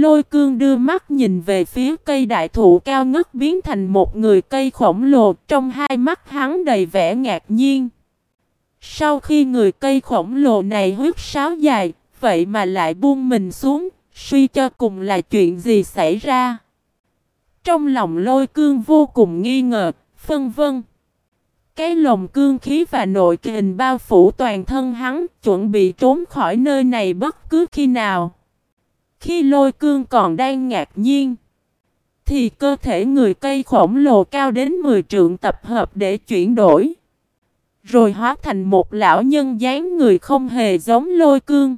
Lôi cương đưa mắt nhìn về phía cây đại thụ cao ngất biến thành một người cây khổng lồ trong hai mắt hắn đầy vẻ ngạc nhiên. Sau khi người cây khổng lồ này huyết sáo dài, vậy mà lại buông mình xuống, suy cho cùng là chuyện gì xảy ra. Trong lòng lôi cương vô cùng nghi ngờ, phân vân. Cái lồng cương khí và nội kình bao phủ toàn thân hắn, chuẩn bị trốn khỏi nơi này bất cứ khi nào. Khi lôi cương còn đang ngạc nhiên, thì cơ thể người cây khổng lồ cao đến 10 trượng tập hợp để chuyển đổi. Rồi hóa thành một lão nhân dáng người không hề giống lôi cương.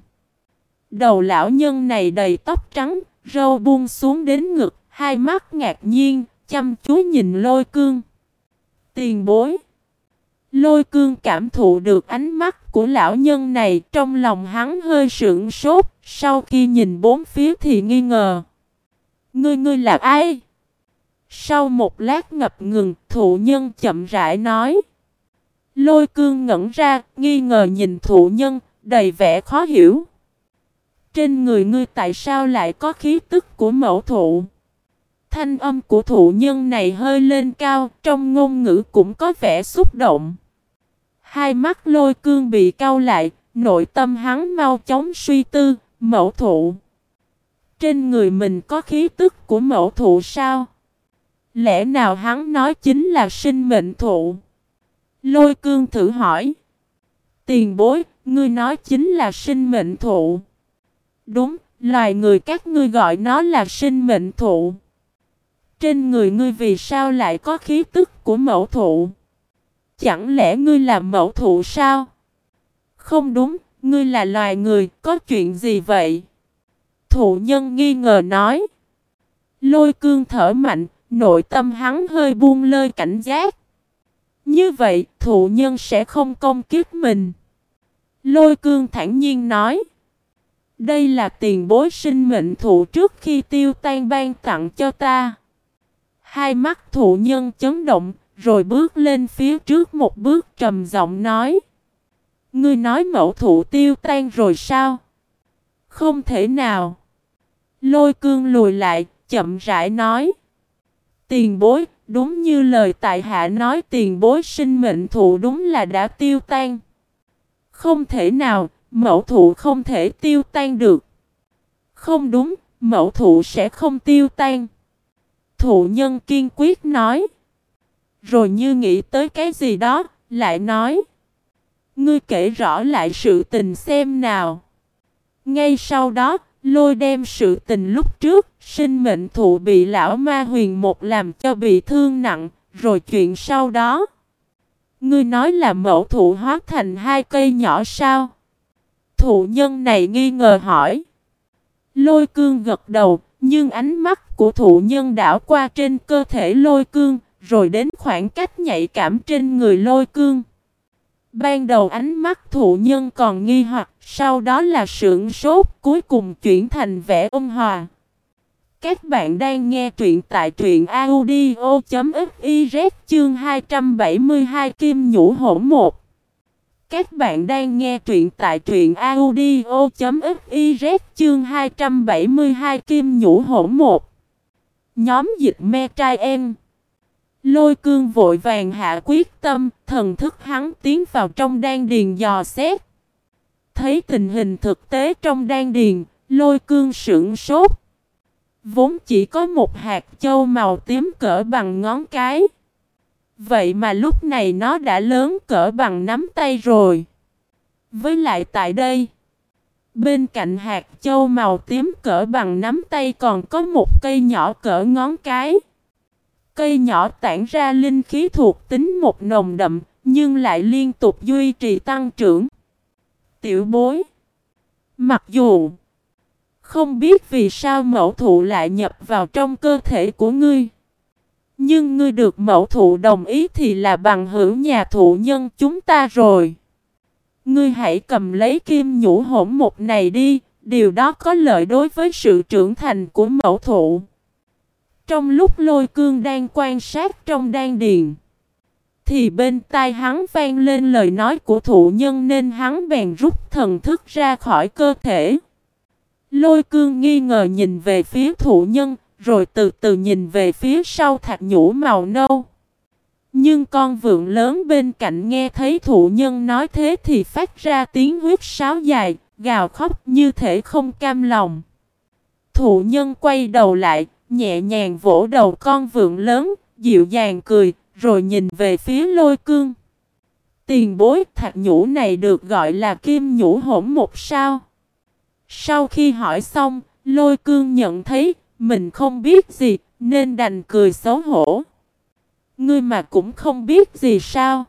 Đầu lão nhân này đầy tóc trắng, râu buông xuống đến ngực, hai mắt ngạc nhiên, chăm chú nhìn lôi cương. Tiền bối. Lôi cương cảm thụ được ánh mắt của lão nhân này trong lòng hắn hơi sững sốt, sau khi nhìn bốn phía thì nghi ngờ. Ngươi ngươi là ai? Sau một lát ngập ngừng, thụ nhân chậm rãi nói. Lôi cương ngẩn ra, nghi ngờ nhìn thụ nhân, đầy vẻ khó hiểu. Trên người ngươi tại sao lại có khí tức của mẫu thụ? Thanh âm của thụ nhân này hơi lên cao, trong ngôn ngữ cũng có vẻ xúc động. Hai mắt lôi cương bị cau lại, nội tâm hắn mau chóng suy tư, mẫu thụ. Trên người mình có khí tức của mẫu thụ sao? Lẽ nào hắn nói chính là sinh mệnh thụ? Lôi cương thử hỏi. Tiền bối, ngươi nói chính là sinh mệnh thụ. Đúng, loài người các ngươi gọi nó là sinh mệnh thụ. Trên người ngươi vì sao lại có khí tức của mẫu thụ? Chẳng lẽ ngươi là mẫu thụ sao? Không đúng, ngươi là loài người, có chuyện gì vậy? Thụ nhân nghi ngờ nói. Lôi cương thở mạnh, nội tâm hắn hơi buông lơi cảnh giác. Như vậy, thụ nhân sẽ không công kiếp mình. Lôi cương thản nhiên nói. Đây là tiền bối sinh mệnh thụ trước khi tiêu tan ban tặng cho ta. Hai mắt thụ nhân chấn động, rồi bước lên phía trước một bước trầm giọng nói. Ngươi nói mẫu thụ tiêu tan rồi sao? Không thể nào. Lôi cương lùi lại, chậm rãi nói. Tiền bối, đúng như lời tại hạ nói tiền bối sinh mệnh thụ đúng là đã tiêu tan. Không thể nào, mẫu thụ không thể tiêu tan được. Không đúng, mẫu thụ sẽ không tiêu tan. Thụ nhân kiên quyết nói. Rồi như nghĩ tới cái gì đó, lại nói. Ngươi kể rõ lại sự tình xem nào. Ngay sau đó, lôi đem sự tình lúc trước, sinh mệnh thụ bị lão ma huyền một làm cho bị thương nặng, rồi chuyện sau đó. Ngươi nói là mẫu thụ hóa thành hai cây nhỏ sao? Thụ nhân này nghi ngờ hỏi. Lôi cương gật đầu, nhưng ánh mắt của thụ nhân đảo qua trên cơ thể lôi cương, rồi đến khoảng cách nhạy cảm trên người lôi cương. Ban đầu ánh mắt thụ nhân còn nghi hoặc, sau đó là sưởng sốt, cuối cùng chuyển thành vẻ ôn hòa. Các bạn đang nghe truyện tại truyện audio.fiz chương 272 Kim Nhũ Hổ 1. Các bạn đang nghe truyện tại truyện audio.fiz chương 272 Kim Nhũ Hổ 1. Nhóm dịch me trai em. Lôi cương vội vàng hạ quyết tâm, thần thức hắn tiến vào trong đan điền dò xét. Thấy tình hình thực tế trong đan điền, lôi cương sững sốt. Vốn chỉ có một hạt châu màu tím cỡ bằng ngón cái. Vậy mà lúc này nó đã lớn cỡ bằng nắm tay rồi. Với lại tại đây, bên cạnh hạt châu màu tím cỡ bằng nắm tay còn có một cây nhỏ cỡ ngón cái. Cây nhỏ tản ra linh khí thuộc tính một nồng đậm, nhưng lại liên tục duy trì tăng trưởng. Tiểu bối Mặc dù không biết vì sao mẫu thụ lại nhập vào trong cơ thể của ngươi. Nhưng ngươi được mẫu thụ đồng ý thì là bằng hữu nhà thụ nhân chúng ta rồi. Ngươi hãy cầm lấy kim nhũ hỗn một này đi, điều đó có lợi đối với sự trưởng thành của mẫu thụ. Trong lúc lôi cương đang quan sát trong đan điền, thì bên tai hắn vang lên lời nói của thụ nhân nên hắn bèn rút thần thức ra khỏi cơ thể. Lôi cương nghi ngờ nhìn về phía thụ nhân, rồi từ từ nhìn về phía sau thạch nhũ màu nâu. Nhưng con vượng lớn bên cạnh nghe thấy thụ nhân nói thế thì phát ra tiếng huyết sáo dài, gào khóc như thể không cam lòng. Thụ nhân quay đầu lại, nhẹ nhàng vỗ đầu con vượng lớn, dịu dàng cười, rồi nhìn về phía lôi cương. Tiền bối thạch nhũ này được gọi là kim nhũ hỗn một sao. Sau khi hỏi xong, lôi cương nhận thấy mình không biết gì nên đành cười xấu hổ. Ngươi mà cũng không biết gì sao.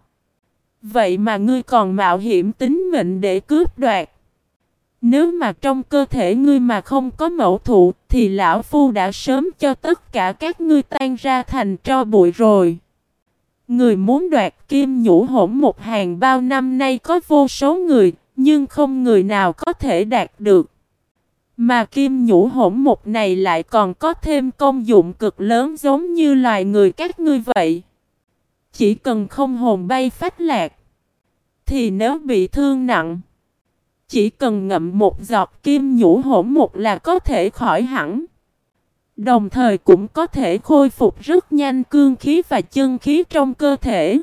Vậy mà ngươi còn mạo hiểm tính mệnh để cướp đoạt. Nếu mà trong cơ thể ngươi mà không có mẫu thụ thì lão phu đã sớm cho tất cả các ngươi tan ra thành tro bụi rồi. Người muốn đoạt kim nhũ hỗn một hàng bao năm nay có vô số người, nhưng không người nào có thể đạt được. Mà kim nhũ hỗn một này lại còn có thêm công dụng cực lớn giống như loài người các ngươi vậy. Chỉ cần không hồn bay phách lạc, thì nếu bị thương nặng, chỉ cần ngậm một giọt kim nhũ hỗn một là có thể khỏi hẳn. Đồng thời cũng có thể khôi phục rất nhanh cương khí và chân khí trong cơ thể.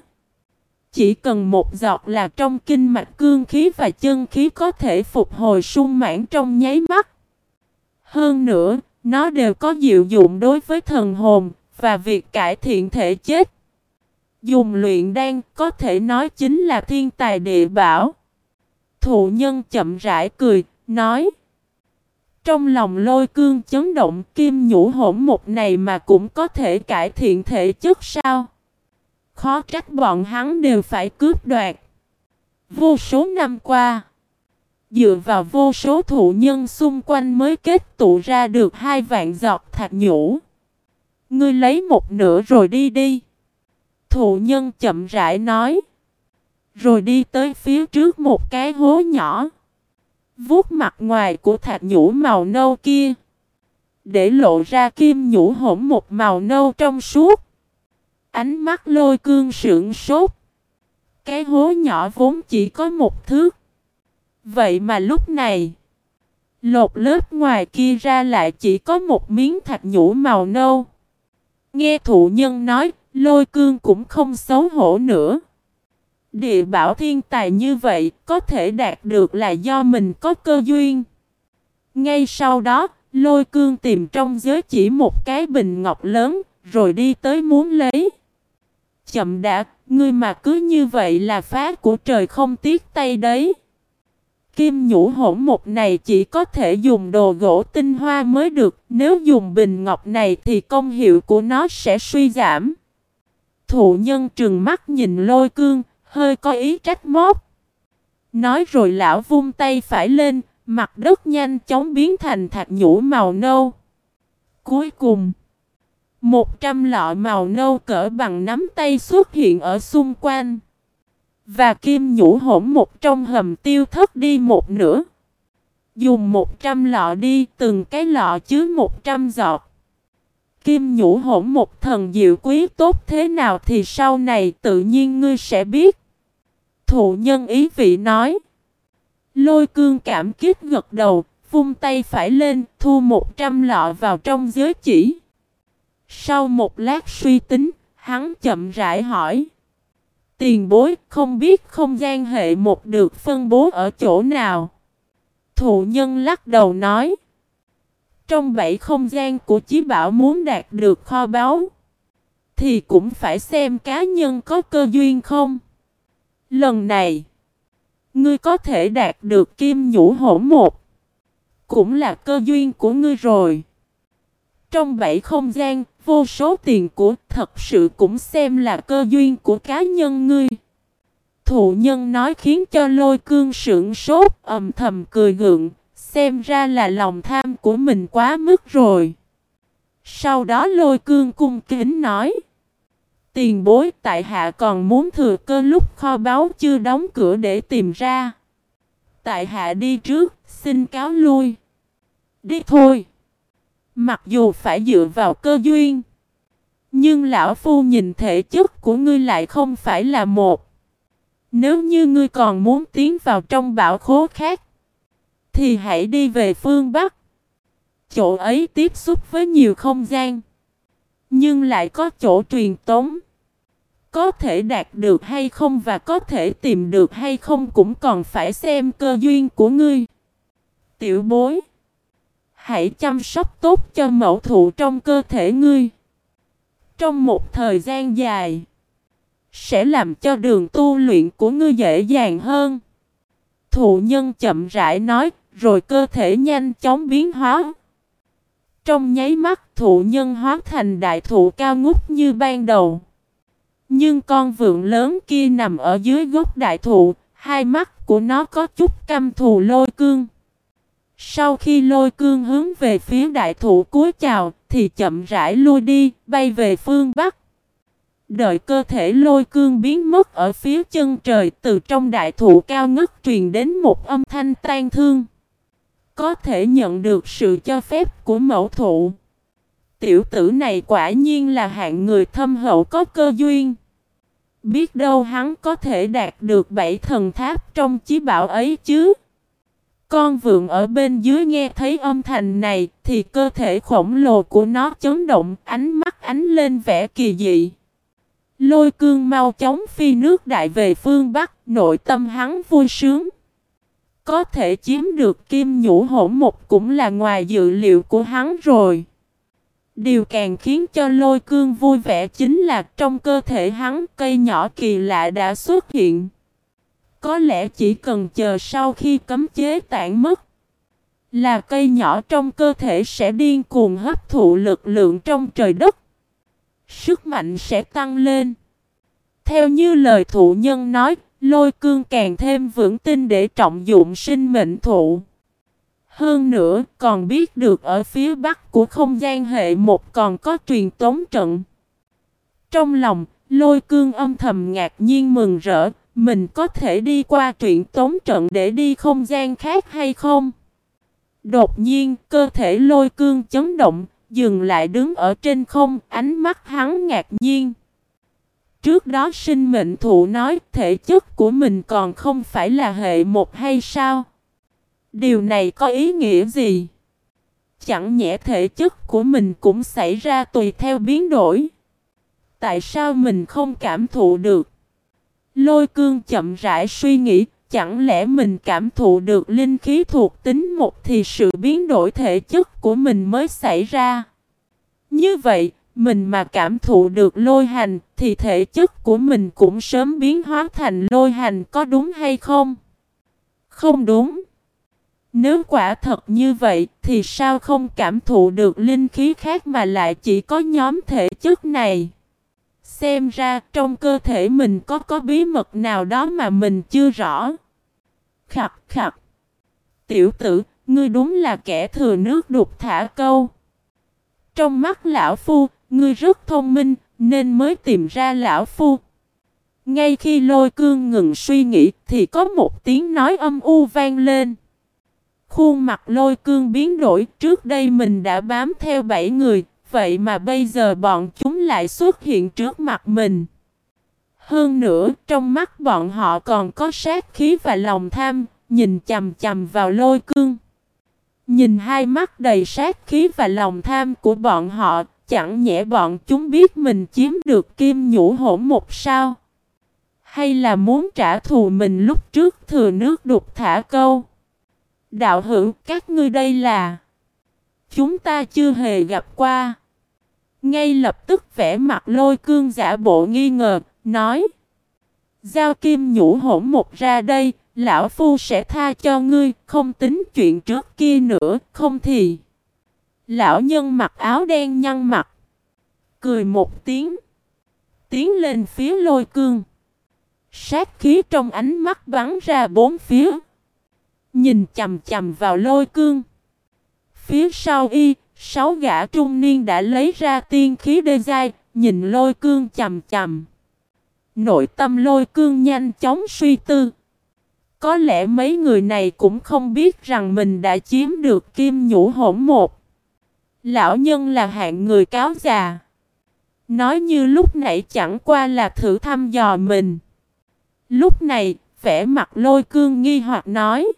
Chỉ cần một giọt là trong kinh mạch cương khí và chân khí có thể phục hồi sung mãn trong nháy mắt. Hơn nữa, nó đều có diệu dụng đối với thần hồn và việc cải thiện thể chết. Dùng luyện đan có thể nói chính là thiên tài địa bảo. Thụ nhân chậm rãi cười, nói. Trong lòng lôi cương chấn động kim nhũ hỗn một này mà cũng có thể cải thiện thể chất sao? Khó trách bọn hắn đều phải cướp đoạt. Vô số năm qua, dựa vào vô số thụ nhân xung quanh mới kết tụ ra được hai vạn giọt thạch nhũ. Ngươi lấy một nửa rồi đi đi. Thụ nhân chậm rãi nói. Rồi đi tới phía trước một cái hố nhỏ. Vuốt mặt ngoài của thạch nhũ màu nâu kia. Để lộ ra kim nhũ hỗn một màu nâu trong suốt. Ánh mắt lôi cương sượng sốt. Cái hố nhỏ vốn chỉ có một thước. Vậy mà lúc này, lột lớp ngoài kia ra lại chỉ có một miếng thạch nhũ màu nâu. Nghe thụ nhân nói, lôi cương cũng không xấu hổ nữa. Địa bảo thiên tài như vậy có thể đạt được là do mình có cơ duyên. Ngay sau đó, lôi cương tìm trong giới chỉ một cái bình ngọc lớn, rồi đi tới muốn lấy. Chậm đã, ngươi mà cứ như vậy là phá của trời không tiếc tay đấy. Kim nhũ hỗn một này chỉ có thể dùng đồ gỗ tinh hoa mới được, nếu dùng bình ngọc này thì công hiệu của nó sẽ suy giảm. Thụ nhân trừng mắt nhìn lôi cương, hơi có ý trách móc. Nói rồi lão vung tay phải lên, mặt đất nhanh chóng biến thành thạch nhũ màu nâu. Cuối cùng, một trăm lọ màu nâu cỡ bằng nắm tay xuất hiện ở xung quanh. Và kim nhũ hổm một trong hầm tiêu thất đi một nửa. Dùng một trăm lọ đi, từng cái lọ chứa một trăm giọt. Kim nhũ hổm một thần diệu quý tốt thế nào thì sau này tự nhiên ngươi sẽ biết. Thụ nhân ý vị nói. Lôi cương cảm kích gật đầu, vung tay phải lên, thu một trăm lọ vào trong giới chỉ. Sau một lát suy tính, hắn chậm rãi hỏi. Tiền bối, không biết không gian hệ một được phân bố ở chỗ nào. Thụ nhân lắc đầu nói. Trong bảy không gian của chí bảo muốn đạt được kho báu. Thì cũng phải xem cá nhân có cơ duyên không. Lần này. Ngươi có thể đạt được kim nhũ hổ một. Cũng là cơ duyên của ngươi rồi. Trong bảy không gian, vô số tiền của thật sự cũng xem là cơ duyên của cá nhân ngươi. Thụ nhân nói khiến cho lôi cương sững sốt, ầm thầm cười gượng, xem ra là lòng tham của mình quá mức rồi. Sau đó lôi cương cung kính nói. Tiền bối tại hạ còn muốn thừa cơ lúc kho báu chưa đóng cửa để tìm ra. Tại hạ đi trước, xin cáo lui. Đi thôi. Mặc dù phải dựa vào cơ duyên. Nhưng lão phu nhìn thể chất của ngươi lại không phải là một. Nếu như ngươi còn muốn tiến vào trong bảo khố khác. Thì hãy đi về phương Bắc. chỗ ấy tiếp xúc với nhiều không gian. Nhưng lại có chỗ truyền tống. Có thể đạt được hay không và có thể tìm được hay không cũng còn phải xem cơ duyên của ngươi. Tiểu bối. Hãy chăm sóc tốt cho mẫu thụ trong cơ thể ngươi. Trong một thời gian dài. Sẽ làm cho đường tu luyện của ngươi dễ dàng hơn. Thụ nhân chậm rãi nói. Rồi cơ thể nhanh chóng biến hóa. Trong nháy mắt thụ nhân hóa thành đại thụ cao ngút như ban đầu. Nhưng con vượn lớn kia nằm ở dưới gốc đại thụ, hai mắt của nó có chút căm thù lôi cương. Sau khi lôi cương hướng về phía đại thụ cúi chào, thì chậm rãi lui đi, bay về phương Bắc. Đợi cơ thể lôi cương biến mất ở phía chân trời từ trong đại thụ cao ngất truyền đến một âm thanh tan thương. Có thể nhận được sự cho phép của mẫu thụ. Tiểu tử này quả nhiên là hạng người thâm hậu có cơ duyên. Biết đâu hắn có thể đạt được bảy thần tháp trong chí bảo ấy chứ. Con vượn ở bên dưới nghe thấy âm thanh này thì cơ thể khổng lồ của nó chấn động, ánh mắt ánh lên vẻ kỳ dị. Lôi cương mau chóng phi nước đại về phương Bắc, nội tâm hắn vui sướng. Có thể chiếm được kim nhũ hỗn một cũng là ngoài dự liệu của hắn rồi. Điều càng khiến cho lôi cương vui vẻ chính là trong cơ thể hắn, cây nhỏ kỳ lạ đã xuất hiện. Có lẽ chỉ cần chờ sau khi cấm chế tản mất là cây nhỏ trong cơ thể sẽ điên cuồng hấp thụ lực lượng trong trời đất. Sức mạnh sẽ tăng lên. Theo như lời thụ nhân nói, lôi cương càng thêm vững tin để trọng dụng sinh mệnh thụ. Hơn nữa, còn biết được ở phía bắc của không gian hệ một còn có truyền tống trận. Trong lòng, lôi cương âm thầm ngạc nhiên mừng rỡ, mình có thể đi qua truyện tống trận để đi không gian khác hay không? Đột nhiên, cơ thể lôi cương chấn động, dừng lại đứng ở trên không, ánh mắt hắn ngạc nhiên. Trước đó sinh mệnh thụ nói thể chất của mình còn không phải là hệ một hay sao? Điều này có ý nghĩa gì? Chẳng nhẽ thể chất của mình cũng xảy ra tùy theo biến đổi. Tại sao mình không cảm thụ được? Lôi cương chậm rãi suy nghĩ, chẳng lẽ mình cảm thụ được linh khí thuộc tính một thì sự biến đổi thể chất của mình mới xảy ra. Như vậy, mình mà cảm thụ được lôi hành thì thể chất của mình cũng sớm biến hóa thành lôi hành có đúng hay không? Không đúng. Nếu quả thật như vậy thì sao không cảm thụ được linh khí khác mà lại chỉ có nhóm thể chất này? Xem ra trong cơ thể mình có có bí mật nào đó mà mình chưa rõ. Khặt khặt. Tiểu tử, ngươi đúng là kẻ thừa nước đục thả câu. Trong mắt lão phu, ngươi rất thông minh, nên mới tìm ra lão phu. Ngay khi lôi cương ngừng suy nghĩ thì có một tiếng nói âm u vang lên. Khuôn mặt lôi cương biến đổi, trước đây mình đã bám theo bảy người, vậy mà bây giờ bọn chúng lại xuất hiện trước mặt mình. Hơn nữa, trong mắt bọn họ còn có sát khí và lòng tham, nhìn chầm chầm vào lôi cương. Nhìn hai mắt đầy sát khí và lòng tham của bọn họ, chẳng nhẽ bọn chúng biết mình chiếm được kim nhũ hỗn một sao? Hay là muốn trả thù mình lúc trước thừa nước đục thả câu? Đạo hữu các ngươi đây là Chúng ta chưa hề gặp qua. Ngay lập tức vẽ mặt lôi cương giả bộ nghi ngờ, Nói, Giao kim nhũ hỗn một ra đây, Lão Phu sẽ tha cho ngươi, Không tính chuyện trước kia nữa, Không thì. Lão nhân mặc áo đen nhăn mặt, Cười một tiếng, Tiến lên phía lôi cương. Sát khí trong ánh mắt bắn ra bốn phía, Nhìn chầm chầm vào lôi cương. Phía sau y, sáu gã trung niên đã lấy ra tiên khí đê dai, nhìn lôi cương chầm chầm. Nội tâm lôi cương nhanh chóng suy tư. Có lẽ mấy người này cũng không biết rằng mình đã chiếm được kim nhũ hổn một. Lão nhân là hạng người cáo già. Nói như lúc nãy chẳng qua là thử thăm dò mình. Lúc này, vẻ mặt lôi cương nghi hoặc nói.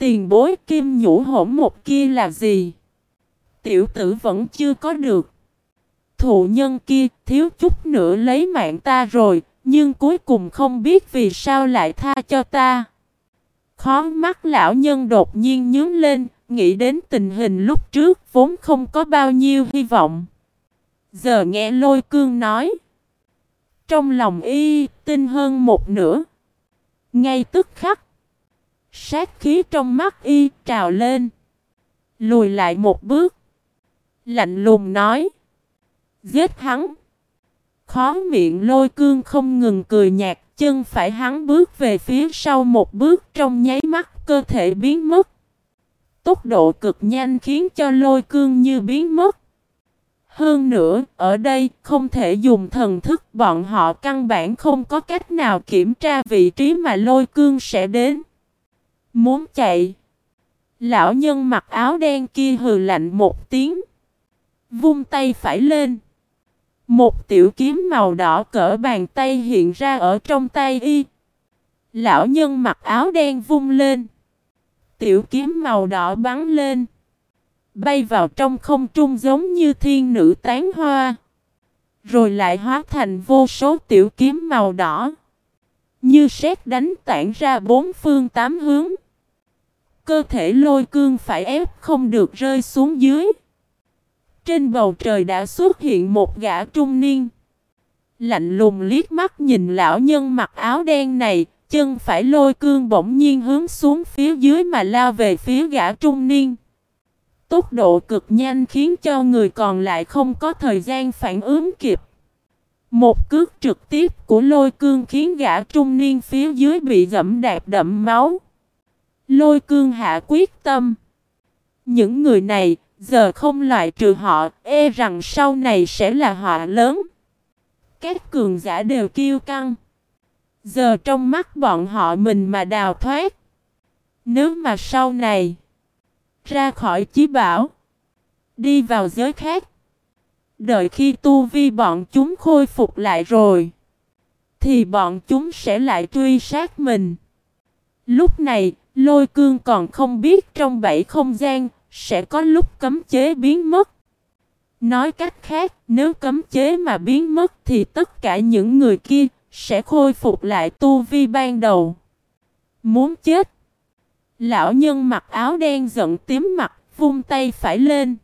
Tiền bối kim nhũ hỗn một kia là gì? tiểu tử vẫn chưa có được. Thụ nhân kia thiếu chút nữa lấy mạng ta rồi, nhưng cuối cùng không biết vì sao lại tha cho ta. Khó mắt lão nhân đột nhiên nhướng lên, nghĩ đến tình hình lúc trước vốn không có bao nhiêu hy vọng. Giờ nghe lôi cương nói. Trong lòng y tin hơn một nửa. Ngay tức khắc. Sát khí trong mắt y trào lên. Lùi lại một bước. Lạnh lùng nói. Giết hắn. Khó miệng lôi cương không ngừng cười nhạt. Chân phải hắn bước về phía sau một bước trong nháy mắt cơ thể biến mất. Tốc độ cực nhanh khiến cho lôi cương như biến mất. Hơn nữa, ở đây không thể dùng thần thức bọn họ căn bản không có cách nào kiểm tra vị trí mà lôi cương sẽ đến. Muốn chạy. Lão nhân mặc áo đen kia hừ lạnh một tiếng. Vung tay phải lên. Một tiểu kiếm màu đỏ cỡ bàn tay hiện ra ở trong tay y. Lão nhân mặc áo đen vung lên. Tiểu kiếm màu đỏ bắn lên. Bay vào trong không trung giống như thiên nữ tán hoa. Rồi lại hóa thành vô số tiểu kiếm màu đỏ. Như sét đánh tản ra bốn phương tám hướng. Cơ thể lôi cương phải ép không được rơi xuống dưới. Trên bầu trời đã xuất hiện một gã trung niên. Lạnh lùng liếc mắt nhìn lão nhân mặc áo đen này, chân phải lôi cương bỗng nhiên hướng xuống phía dưới mà lao về phía gã trung niên. Tốc độ cực nhanh khiến cho người còn lại không có thời gian phản ứng kịp. Một cước trực tiếp của lôi cương khiến gã trung niên phía dưới bị dẫm đạp đậm máu. Lôi cương hạ quyết tâm. Những người này, giờ không loại trừ họ, e rằng sau này sẽ là họ lớn. Các cường giả đều kiêu căng. Giờ trong mắt bọn họ mình mà đào thoát. Nếu mà sau này ra khỏi chí bảo, đi vào giới khác, đợi khi tu vi bọn chúng khôi phục lại rồi, thì bọn chúng sẽ lại truy sát mình. Lúc này, lôi cương còn không biết trong bảy không gian, sẽ có lúc cấm chế biến mất. Nói cách khác, nếu cấm chế mà biến mất thì tất cả những người kia sẽ khôi phục lại tu vi ban đầu. Muốn chết. Lão nhân mặc áo đen giận tím mặt, vung tay phải lên.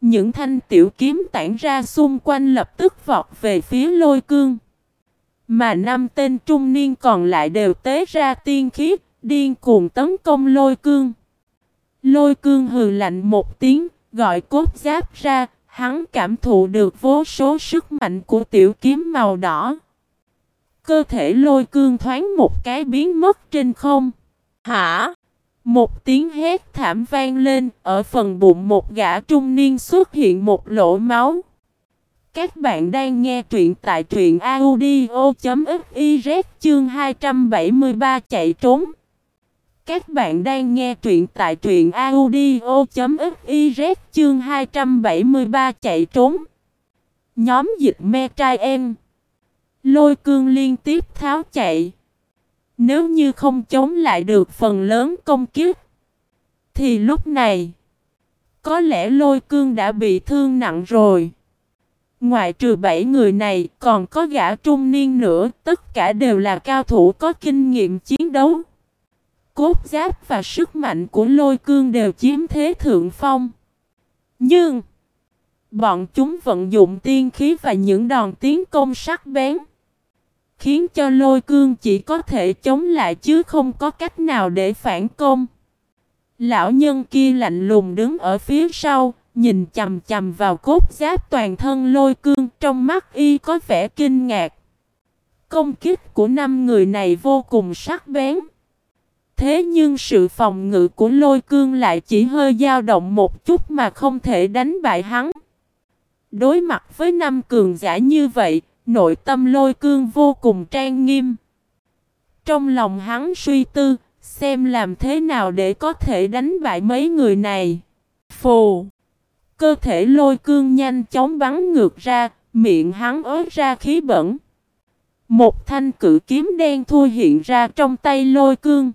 Những thanh tiểu kiếm tản ra xung quanh lập tức vọt về phía lôi cương. Mà năm tên trung niên còn lại đều tế ra tiên khí, điên cuồng tấn công lôi cương. Lôi cương hừ lạnh một tiếng, gọi cốt giáp ra, hắn cảm thụ được vô số sức mạnh của tiểu kiếm màu đỏ. Cơ thể lôi cương thoáng một cái biến mất trên không. Hả? Một tiếng hét thảm vang lên, ở phần bụng một gã trung niên xuất hiện một lỗ máu. Các bạn đang nghe truyện tại truyện audio.fiz chương 273 chạy trốn. Các bạn đang nghe truyện tại truyện audio.fiz chương 273 chạy trốn. Nhóm dịch me trai em. Lôi cương liên tiếp tháo chạy. Nếu như không chống lại được phần lớn công kiếp. Thì lúc này. Có lẽ lôi cương đã bị thương nặng rồi. Ngoài trừ bảy người này, còn có gã trung niên nữa. Tất cả đều là cao thủ có kinh nghiệm chiến đấu. Cốt giáp và sức mạnh của lôi cương đều chiếm thế thượng phong. Nhưng. Bọn chúng vận dụng tiên khí và những đòn tiến công sắc bén khiến cho lôi cương chỉ có thể chống lại chứ không có cách nào để phản công. Lão nhân kia lạnh lùng đứng ở phía sau, nhìn chầm chầm vào cốt giáp toàn thân lôi cương trong mắt y có vẻ kinh ngạc. Công kích của năm người này vô cùng sắc bén. Thế nhưng sự phòng ngự của lôi cương lại chỉ hơi dao động một chút mà không thể đánh bại hắn. Đối mặt với năm cường giả như vậy, Nội tâm lôi cương vô cùng trang nghiêm. Trong lòng hắn suy tư, xem làm thế nào để có thể đánh bại mấy người này. Phù! Cơ thể lôi cương nhanh chóng bắn ngược ra, miệng hắn ớt ra khí bẩn. Một thanh cự kiếm đen thui hiện ra trong tay lôi cương.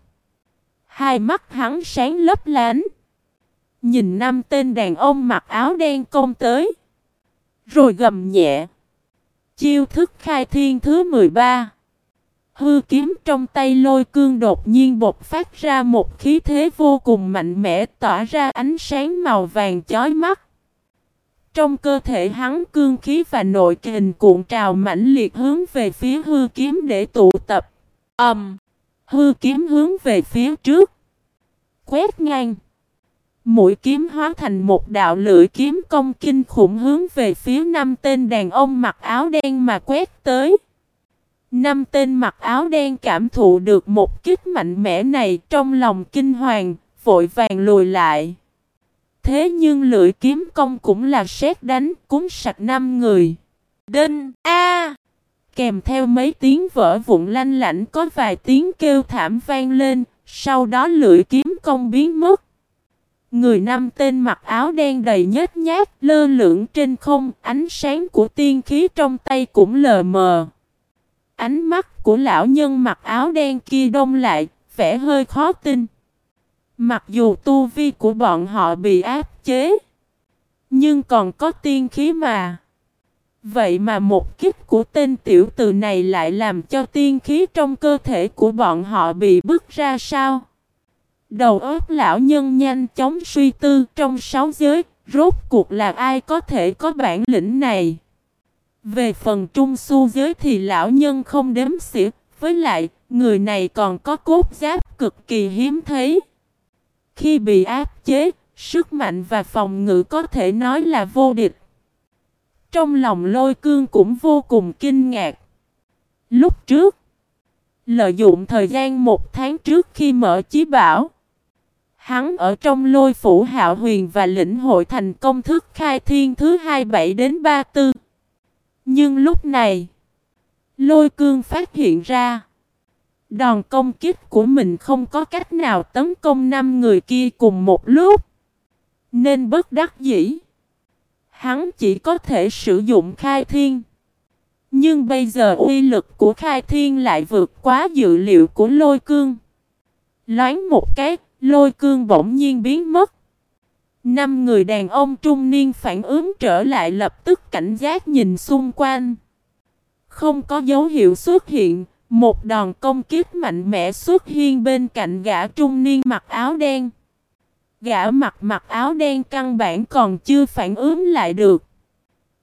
Hai mắt hắn sáng lấp lánh. Nhìn năm tên đàn ông mặc áo đen công tới. Rồi gầm nhẹ. Chiêu thức khai thiên thứ 13. Hư kiếm trong tay lôi cương đột nhiên bột phát ra một khí thế vô cùng mạnh mẽ tỏa ra ánh sáng màu vàng chói mắt. Trong cơ thể hắn cương khí và nội kình cuộn trào mãnh liệt hướng về phía hư kiếm để tụ tập. ầm, um, hư kiếm hướng về phía trước. Quét ngang. Mũi kiếm hóa thành một đạo lưỡi kiếm công kinh khủng hướng về phía năm tên đàn ông mặc áo đen mà quét tới. Năm tên mặc áo đen cảm thụ được một kích mạnh mẽ này trong lòng kinh hoàng, vội vàng lùi lại. Thế nhưng lưỡi kiếm công cũng là xét đánh, cúng sạch năm người. Đinh A Kèm theo mấy tiếng vỡ vụn lanh lảnh có vài tiếng kêu thảm vang lên, sau đó lưỡi kiếm công biến mất. Người năm tên mặc áo đen đầy nhếch nhát, lơ lửng trên không, ánh sáng của tiên khí trong tay cũng lờ mờ. Ánh mắt của lão nhân mặc áo đen kia đông lại, vẻ hơi khó tin. Mặc dù tu vi của bọn họ bị áp chế, nhưng còn có tiên khí mà. Vậy mà một kích của tên tiểu tử này lại làm cho tiên khí trong cơ thể của bọn họ bị bức ra sao? Đầu óc lão nhân nhanh chóng suy tư trong sáu giới, rốt cuộc là ai có thể có bản lĩnh này? Về phần trung su giới thì lão nhân không đếm xỉa, với lại, người này còn có cốt giáp cực kỳ hiếm thấy. Khi bị áp chế, sức mạnh và phòng ngự có thể nói là vô địch. Trong lòng lôi cương cũng vô cùng kinh ngạc. Lúc trước, lợi dụng thời gian một tháng trước khi mở chí bảo, hắn ở trong lôi phủ hạo huyền và lĩnh hội thành công thức khai thiên thứ 27 đến 34. Nhưng lúc này, lôi cương phát hiện ra, đòn công kích của mình không có cách nào tấn công năm người kia cùng một lúc. Nên bất đắc dĩ. Hắn chỉ có thể sử dụng khai thiên. Nhưng bây giờ uy lực của khai thiên lại vượt quá dự liệu của lôi cương. Loáng một cái, lôi cương bỗng nhiên biến mất. Năm người đàn ông trung niên phản ứng trở lại lập tức cảnh giác nhìn xung quanh. Không có dấu hiệu xuất hiện, một đòn công kích mạnh mẽ xuất hiện bên cạnh gã trung niên mặc áo đen. Gã mặc mặc áo đen căn bản còn chưa phản ứng lại được.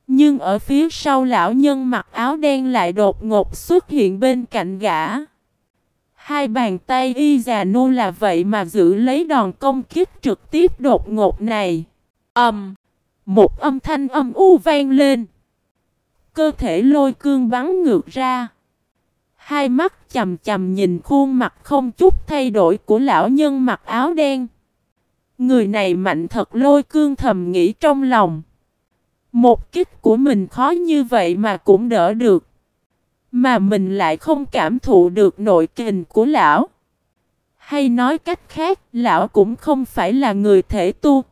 Nhưng ở phía sau lão nhân mặc áo đen lại đột ngột xuất hiện bên cạnh gã. Hai bàn tay y già nu là vậy mà giữ lấy đòn công kích trực tiếp đột ngột này. Âm. Um, một âm thanh âm u vang lên. Cơ thể lôi cương bắn ngược ra. Hai mắt chầm chầm nhìn khuôn mặt không chút thay đổi của lão nhân mặc áo đen. Người này mạnh thật lôi cương thầm nghĩ trong lòng. Một kích của mình khó như vậy mà cũng đỡ được. Mà mình lại không cảm thụ được nội kình của lão. Hay nói cách khác, lão cũng không phải là người thể tu.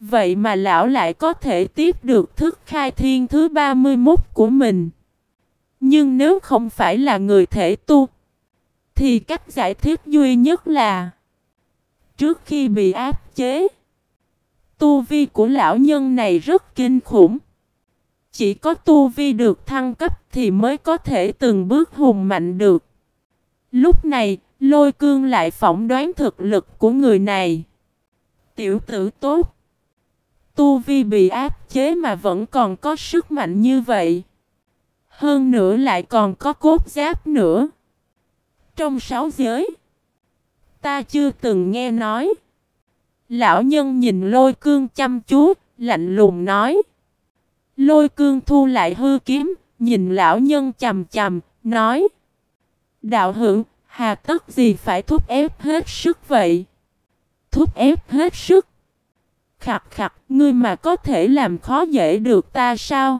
Vậy mà lão lại có thể tiếp được thức khai thiên thứ 31 của mình. Nhưng nếu không phải là người thể tu, thì cách giải thích duy nhất là Trước khi bị áp chế, tu vi của lão nhân này rất kinh khủng. Chỉ có tu vi được thăng cấp thì mới có thể từng bước hùng mạnh được. Lúc này, lôi cương lại phỏng đoán thực lực của người này. Tiểu tử tốt. Tu vi bị áp chế mà vẫn còn có sức mạnh như vậy. Hơn nữa lại còn có cốt giáp nữa. Trong sáu giới, ta chưa từng nghe nói. Lão nhân nhìn lôi cương chăm chú, lạnh lùng nói. Lôi cương thu lại hư kiếm, nhìn lão nhân chầm chầm, nói. Đạo hữu, hà tất gì phải thúc ép hết sức vậy? Thúc ép hết sức? Khặt khặt, ngươi mà có thể làm khó dễ được ta sao?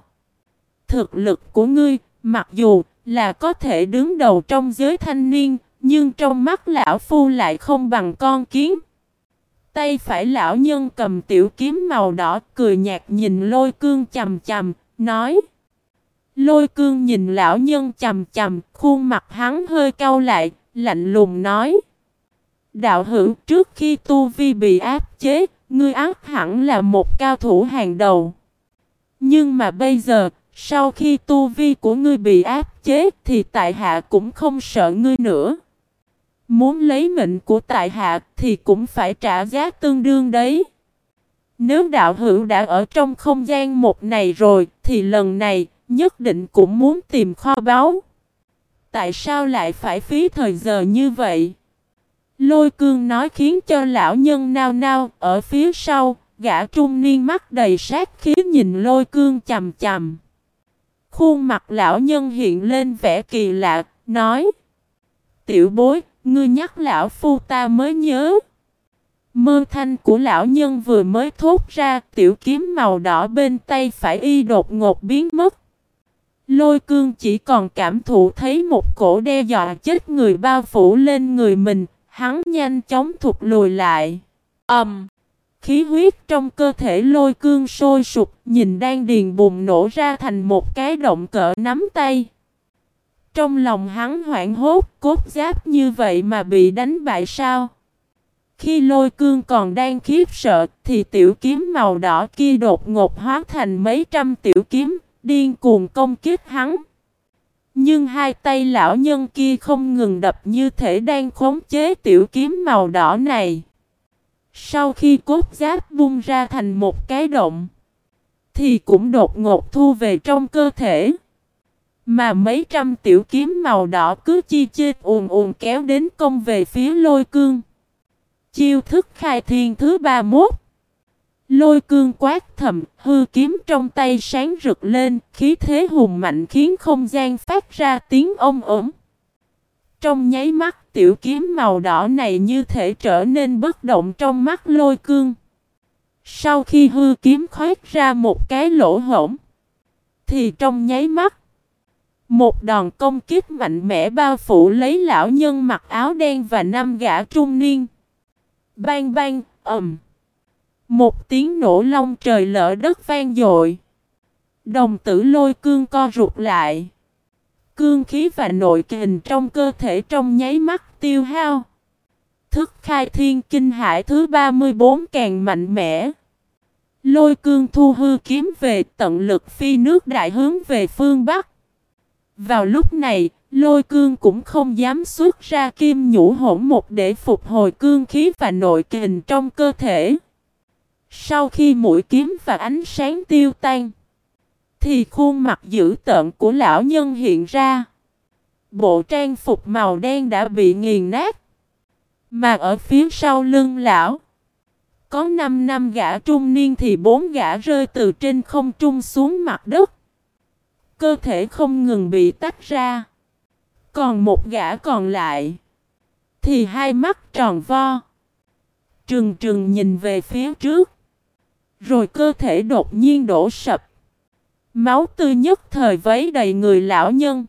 Thực lực của ngươi, mặc dù là có thể đứng đầu trong giới thanh niên, nhưng trong mắt lão phu lại không bằng con kiến. Tay phải lão nhân cầm tiểu kiếm màu đỏ cười nhạt nhìn lôi cương chầm chầm, nói. Lôi cương nhìn lão nhân chầm chầm, khuôn mặt hắn hơi cau lại, lạnh lùng nói. Đạo hữu trước khi tu vi bị áp chế, ngươi ác hẳn là một cao thủ hàng đầu. Nhưng mà bây giờ, sau khi tu vi của ngươi bị áp chế thì tại hạ cũng không sợ ngươi nữa. Muốn lấy mệnh của tại hạ thì cũng phải trả giá tương đương đấy. Nếu đạo hữu đã ở trong không gian một này rồi thì lần này nhất định cũng muốn tìm kho báu. Tại sao lại phải phí thời giờ như vậy? Lôi cương nói khiến cho lão nhân nao nao ở phía sau, gã trung niên mắt đầy sát khí nhìn lôi cương chầm chầm. Khuôn mặt lão nhân hiện lên vẻ kỳ lạ, nói Tiểu bối, ngươi nhắc lão phu ta mới nhớ. Mơ thanh của lão nhân vừa mới thốt ra, tiểu kiếm màu đỏ bên tay phải y đột ngột biến mất. Lôi cương chỉ còn cảm thụ thấy một cổ đe dọa chết người bao phủ lên người mình, hắn nhanh chóng thụt lùi lại. ầm, um, Khí huyết trong cơ thể lôi cương sôi sụp, nhìn đang điền bùng nổ ra thành một cái động cỡ nắm tay. Trong lòng hắn hoảng hốt, cốt giáp như vậy mà bị đánh bại sao? Khi lôi cương còn đang khiếp sợ, thì tiểu kiếm màu đỏ kia đột ngột hóa thành mấy trăm tiểu kiếm, điên cuồng công kích hắn. Nhưng hai tay lão nhân kia không ngừng đập như thể đang khống chế tiểu kiếm màu đỏ này. Sau khi cốt giáp bung ra thành một cái động, thì cũng đột ngột thu về trong cơ thể. Mà mấy trăm tiểu kiếm màu đỏ cứ chi chi ùn ùn kéo đến công về phía lôi cương. Chiêu thức khai thiên thứ ba mốt. Lôi cương quát thầm, hư kiếm trong tay sáng rực lên, khí thế hùng mạnh khiến không gian phát ra tiếng ông ổn. Trong nháy mắt tiểu kiếm màu đỏ này như thể trở nên bất động trong mắt lôi cương. Sau khi hư kiếm khoét ra một cái lỗ hổng, thì trong nháy mắt, một đòn công kích mạnh mẽ bao phủ lấy lão nhân mặc áo đen và năm gã trung niên. Bang bang, ầm. Một tiếng nổ long trời lỡ đất vang dội. Đồng tử lôi cương co rụt lại. Cương khí và nội kình trong cơ thể trong nháy mắt tiêu hao. Thức khai thiên kinh hải thứ 34 càng mạnh mẽ. Lôi cương thu hư kiếm về tận lực phi nước đại hướng về phương Bắc. Vào lúc này, lôi cương cũng không dám xuất ra kim nhũ hỗn một để phục hồi cương khí và nội kình trong cơ thể. Sau khi mũi kiếm và ánh sáng tiêu tan, thì khuôn mặt dữ tợn của lão nhân hiện ra. Bộ trang phục màu đen đã bị nghiền nát. Mà ở phía sau lưng lão, có 5 năm gã trung niên thì bốn gã rơi từ trên không trung xuống mặt đất. Cơ thể không ngừng bị tách ra. Còn một gã còn lại, thì hai mắt tròn vo. Trừng trừng nhìn về phía trước. Rồi cơ thể đột nhiên đổ sập. Máu tươi nhất thời vấy đầy người lão nhân.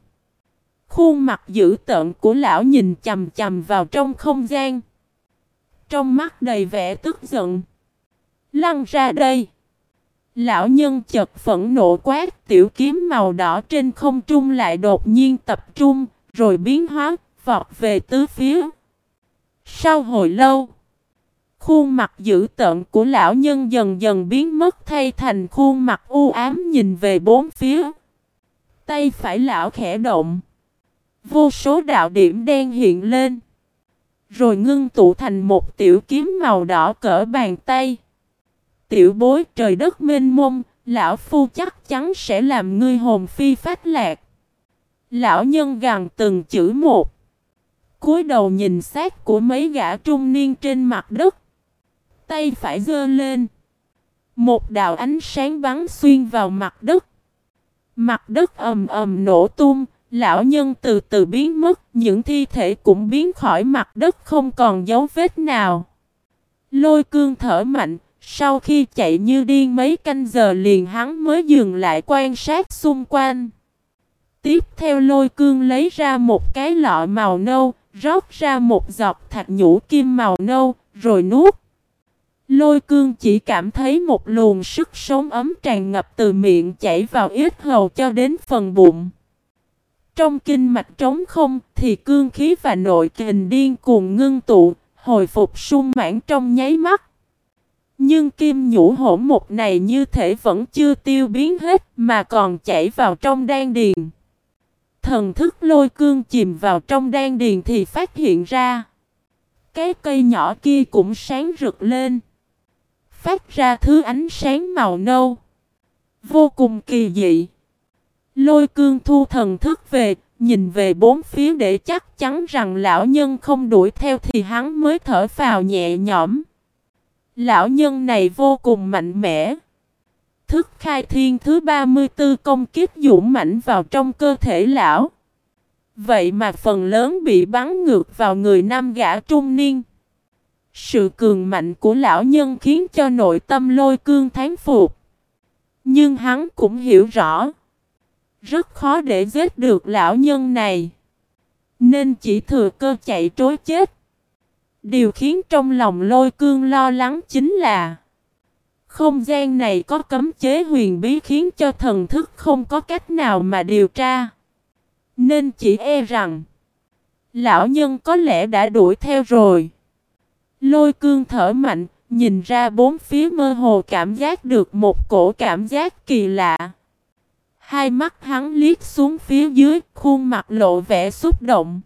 Khuôn mặt dữ tợn của lão nhìn chầm chầm vào trong không gian. Trong mắt đầy vẻ tức giận. Lăn ra đây. Lão nhân chật phẫn nộ quát tiểu kiếm màu đỏ trên không trung lại đột nhiên tập trung, rồi biến hóa, vọt về tứ phía. Sau hồi lâu, Khuôn mặt dữ tợn của lão nhân dần dần biến mất thay thành khuôn mặt u ám nhìn về bốn phía. Tay phải lão khẽ động. Vô số đạo điểm đen hiện lên. Rồi ngưng tụ thành một tiểu kiếm màu đỏ cỡ bàn tay. Tiểu bối trời đất mênh mông, lão phu chắc chắn sẽ làm ngươi hồn phi phách lạc. Lão nhân gằn từng chữ một. cúi đầu nhìn xác của mấy gã trung niên trên mặt đất tay phải giơ lên. Một đạo ánh sáng bắn xuyên vào mặt đất. Mặt đất ầm ầm nổ tung, lão nhân từ từ biến mất, những thi thể cũng biến khỏi mặt đất không còn dấu vết nào. Lôi cương thở mạnh, sau khi chạy như điên mấy canh giờ liền hắn mới dừng lại quan sát xung quanh. Tiếp theo lôi cương lấy ra một cái lọ màu nâu, rót ra một giọt thạch nhũ kim màu nâu, rồi nuốt. Lôi cương chỉ cảm thấy một luồng sức sống ấm tràn ngập từ miệng chảy vào ít hầu cho đến phần bụng. Trong kinh mạch trống không thì cương khí và nội kình điên cuồng ngưng tụ, hồi phục sung mãn trong nháy mắt. Nhưng kim nhũ hổ một này như thể vẫn chưa tiêu biến hết mà còn chảy vào trong đan điền. Thần thức lôi cương chìm vào trong đan điền thì phát hiện ra. Cái cây nhỏ kia cũng sáng rực lên. Phát ra thứ ánh sáng màu nâu. Vô cùng kỳ dị. Lôi cương thu thần thức về, nhìn về bốn phía để chắc chắn rằng lão nhân không đuổi theo thì hắn mới thở phào nhẹ nhõm. Lão nhân này vô cùng mạnh mẽ. Thức khai thiên thứ 34 công kiếp dũng mạnh vào trong cơ thể lão. Vậy mà phần lớn bị bắn ngược vào người nam gã trung niên. Sự cường mạnh của lão nhân khiến cho nội tâm lôi cương thán phục. Nhưng hắn cũng hiểu rõ. Rất khó để giết được lão nhân này. Nên chỉ thừa cơ chạy trối chết. Điều khiến trong lòng lôi cương lo lắng chính là Không gian này có cấm chế huyền bí khiến cho thần thức không có cách nào mà điều tra. Nên chỉ e rằng Lão nhân có lẽ đã đuổi theo rồi. Lôi cương thở mạnh, nhìn ra bốn phía mơ hồ cảm giác được một cổ cảm giác kỳ lạ. Hai mắt hắn liếc xuống phía dưới, khuôn mặt lộ vẻ xúc động.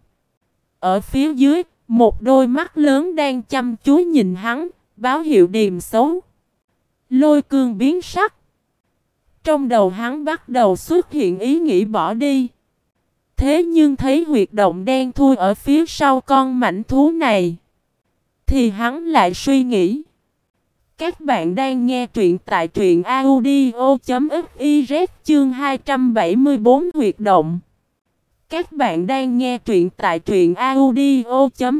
Ở phía dưới, một đôi mắt lớn đang chăm chú nhìn hắn, báo hiệu điềm xấu. Lôi cương biến sắc. Trong đầu hắn bắt đầu xuất hiện ý nghĩ bỏ đi. Thế nhưng thấy huyệt động đen thui ở phía sau con mảnh thú này. Thì hắn lại suy nghĩ. Các bạn đang nghe truyện tại truyện audio.fiz chương 274 huyệt động. Các bạn đang nghe truyện tại truyện audio.fiz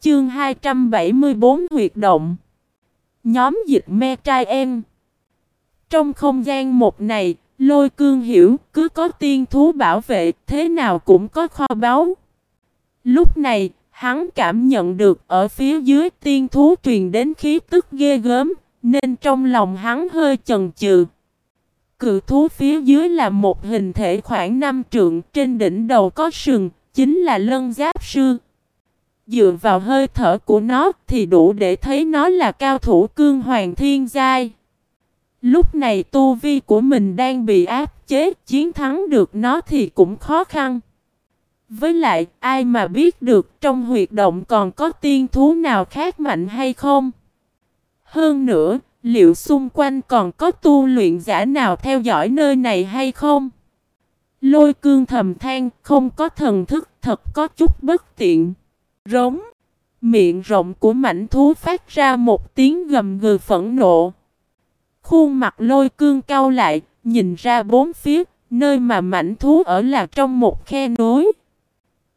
chương 274 huyệt động. Nhóm dịch me trai em. Trong không gian một này, lôi cương hiểu cứ có tiên thú bảo vệ thế nào cũng có kho báu. Lúc này, hắn cảm nhận được ở phía dưới tiên thú truyền đến khí tức ghê gớm, nên trong lòng hắn hơi chần chừ. Cự thú phía dưới là một hình thể khoảng 5 trượng, trên đỉnh đầu có sừng, chính là lân giáp sư. Dựa vào hơi thở của nó thì đủ để thấy nó là cao thủ cương hoàng thiên giai. Lúc này tu vi của mình đang bị áp chế, chiến thắng được nó thì cũng khó khăn. Với lại, ai mà biết được trong huyệt động còn có tiên thú nào khác mạnh hay không? Hơn nữa, Liệu xung quanh còn có tu luyện giả nào theo dõi nơi này hay không? Lôi cương thầm than, không có thần thức, thật có chút bất tiện. Rống. Miệng rộng của mảnh thú phát ra một tiếng gầm gừ phẫn nộ. Khuôn mặt lôi cương cau lại, nhìn ra bốn phía, nơi mà mảnh thú ở là trong một khe núi.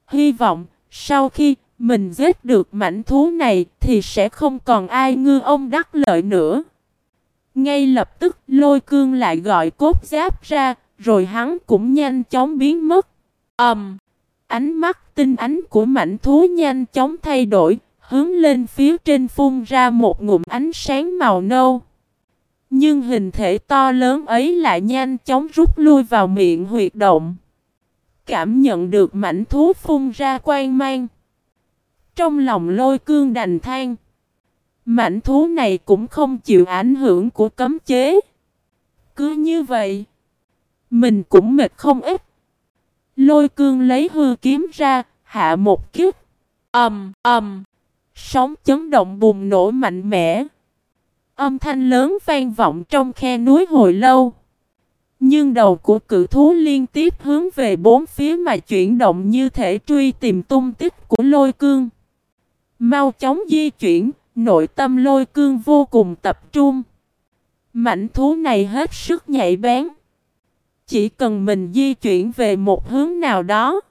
Hy vọng, sau khi mình giết được mảnh thú này thì sẽ không còn ai ngư ông đắc lợi nữa. Ngay lập tức lôi cương lại gọi cốt giáp ra, rồi hắn cũng nhanh chóng biến mất. ầm, Um, ánh mắt tinh ánh của mảnh thú nhanh chóng thay đổi, hướng lên phía trên phun ra một ngụm ánh sáng màu nâu. Nhưng hình thể to lớn ấy lại nhanh chóng rút lui vào miệng huyệt động. Cảm nhận được mảnh thú phun ra quang mang. Trong lòng lôi cương đành than. Mảnh thú này cũng không chịu ảnh hưởng của cấm chế. Cứ như vậy, mình cũng mệt không ít. Lôi cương lấy hư kiếm ra, hạ một kiếp. Ầm, ầm. Sóng chấn động bùng nổ mạnh mẽ. Âm thanh lớn vang vọng trong khe núi hồi lâu. Nhưng đầu của cự thú liên tiếp hướng về bốn phía mà chuyển động như thể truy tìm tung tích của lôi cương. Mau chóng di chuyển, Nội tâm lôi cương vô cùng tập trung. Mảnh thú này hết sức nhạy bén. Chỉ cần mình di chuyển về một hướng nào đó.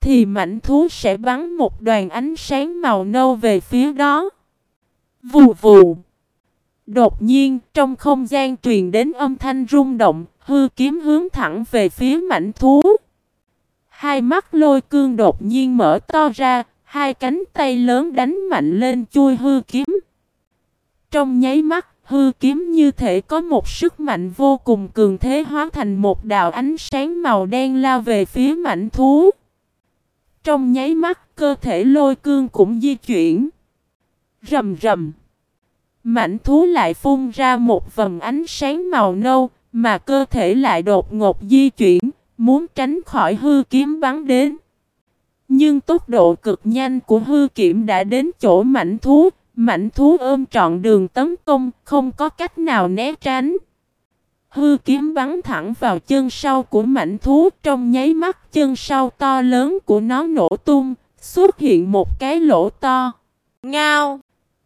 Thì mảnh thú sẽ bắn một đoàn ánh sáng màu nâu về phía đó. Vù vù. Đột nhiên trong không gian truyền đến âm thanh rung động. Hư kiếm hướng thẳng về phía mảnh thú. Hai mắt lôi cương đột nhiên mở to ra, Hai cánh tay lớn đánh mạnh lên chui hư kiếm. Trong nháy mắt, hư kiếm như thể có một sức mạnh vô cùng cường thế hóa thành một đạo ánh sáng màu đen lao về phía mảnh thú. Trong nháy mắt, cơ thể lôi cương cũng di chuyển. Rầm rầm. mảnh thú lại phun ra một vầng ánh sáng màu nâu, mà cơ thể lại đột ngột di chuyển, muốn tránh khỏi hư kiếm bắn đến. Nhưng tốc độ cực nhanh của hư kiểm đã đến chỗ mảnh thú, mảnh thú ôm trọn đường tấn công, không có cách nào né tránh. Hư kiếm bắn thẳng vào chân sau của mảnh thú, trong nháy mắt chân sau to lớn của nó nổ tung, xuất hiện một cái lỗ to. Ngao!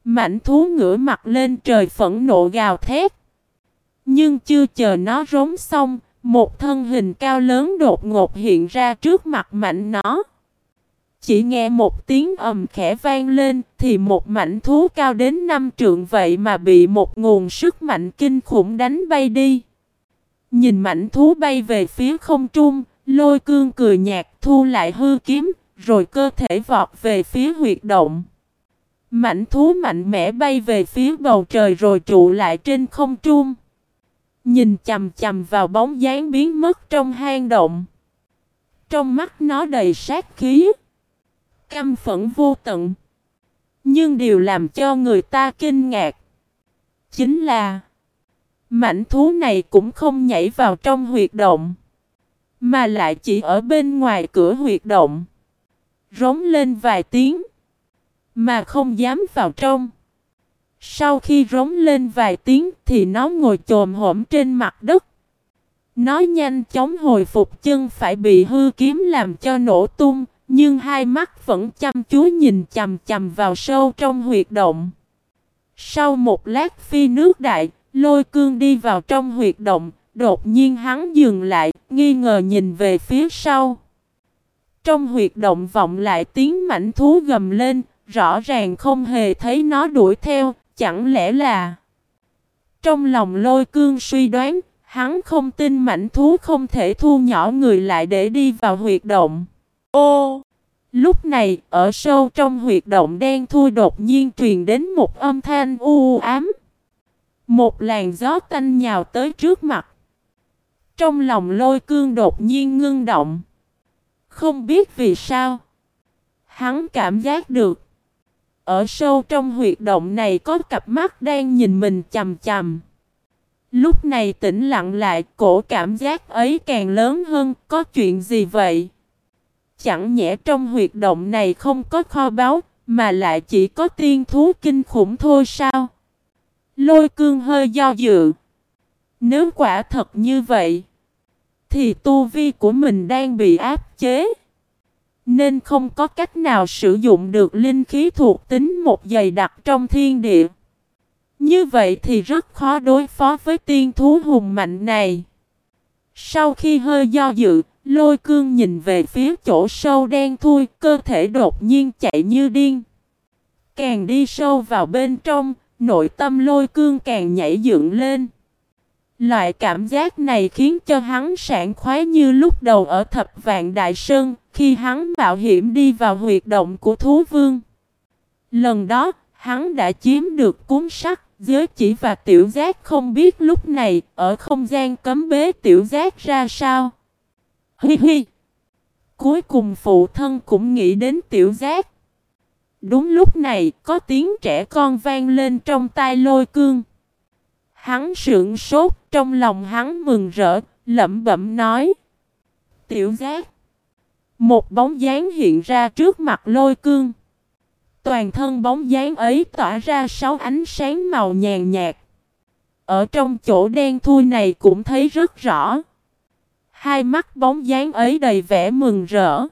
Mảnh thú ngửa mặt lên trời phẫn nộ gào thét. Nhưng chưa chờ nó rống xong, một thân hình cao lớn đột ngột hiện ra trước mặt mạnh nó. Chỉ nghe một tiếng ầm khẽ vang lên thì một mảnh thú cao đến năm trượng vậy mà bị một nguồn sức mạnh kinh khủng đánh bay đi. Nhìn mảnh thú bay về phía không trung, lôi cương cười nhạt thu lại hư kiếm, rồi cơ thể vọt về phía huyệt động. Mảnh thú mạnh mẽ bay về phía bầu trời rồi trụ lại trên không trung. Nhìn chầm chầm vào bóng dáng biến mất trong hang động. Trong mắt nó đầy sát khí. Căm phẫn vô tận. Nhưng điều làm cho người ta kinh ngạc. Chính là. Mảnh thú này cũng không nhảy vào trong huyệt động. Mà lại chỉ ở bên ngoài cửa huyệt động. Rống lên vài tiếng. Mà không dám vào trong. Sau khi rống lên vài tiếng thì nó ngồi chồm hổm trên mặt đất. Nó nhanh chóng hồi phục chân phải bị hư kiếm làm cho nổ tung, nhưng hai mắt vẫn chăm chú nhìn chầm chầm vào sâu trong huyệt động. Sau một lát phi nước đại, lôi cương đi vào trong huyệt động, đột nhiên hắn dừng lại, nghi ngờ nhìn về phía sau. Trong huyệt động vọng lại tiếng mảnh thú gầm lên, rõ ràng không hề thấy nó đuổi theo, chẳng lẽ là... Trong lòng lôi cương suy đoán, hắn không tin mảnh thú không thể thu nhỏ người lại để đi vào huyệt động. Ô! Lúc này, ở sâu trong huyệt động đen thui đột nhiên truyền đến một âm thanh u ám. Một làn gió tanh nhào tới trước mặt. Trong lòng lôi cương đột nhiên ngưng động. Không biết vì sao. Hắn cảm giác được. Ở sâu trong huyệt động này có cặp mắt đang nhìn mình chầm chầm. Lúc này tĩnh lặng lại, cổ cảm giác ấy càng lớn hơn, có chuyện gì vậy? Chẳng nhẽ trong huyệt động này không có kho báu, mà lại chỉ có tiên thú kinh khủng thôi sao? Lôi cương hơi do dự. Nếu quả thật như vậy, thì tu vi của mình đang bị áp chế. Nên không có cách nào sử dụng được linh khí thuộc tính một dày đặc trong thiên địa. Như vậy thì rất khó đối phó với tiên thú hùng mạnh này. Sau khi hơi do dự, lôi cương nhìn về phía chỗ sâu đen thui, cơ thể đột nhiên chạy như điên. Càng đi sâu vào bên trong, nội tâm lôi cương càng nhảy dựng lên. Loại cảm giác này khiến cho hắn sảng khoái như lúc đầu ở thập vạn đại sơn, khi hắn mạo hiểm đi vào huyệt động của thú vương. Lần đó, hắn đã chiếm được cuốn sắt, giới chỉ và tiểu giác không biết lúc này, ở không gian cấm bế tiểu giác ra sao. Hi hi! Cuối cùng phụ thân cũng nghĩ đến tiểu giác. Đúng lúc này, có tiếng trẻ con vang lên trong tai lôi cương. Hắn sượng sốt, trong lòng hắn mừng rỡ, lẩm bẩm nói. Tiểu giác. Một bóng dáng hiện ra trước mặt lôi cương. Toàn thân bóng dáng ấy tỏa ra sáu ánh sáng màu nhàn nhạt. Ở trong chỗ đen thui này cũng thấy rất rõ. Hai mắt bóng dáng ấy đầy vẻ mừng rỡ.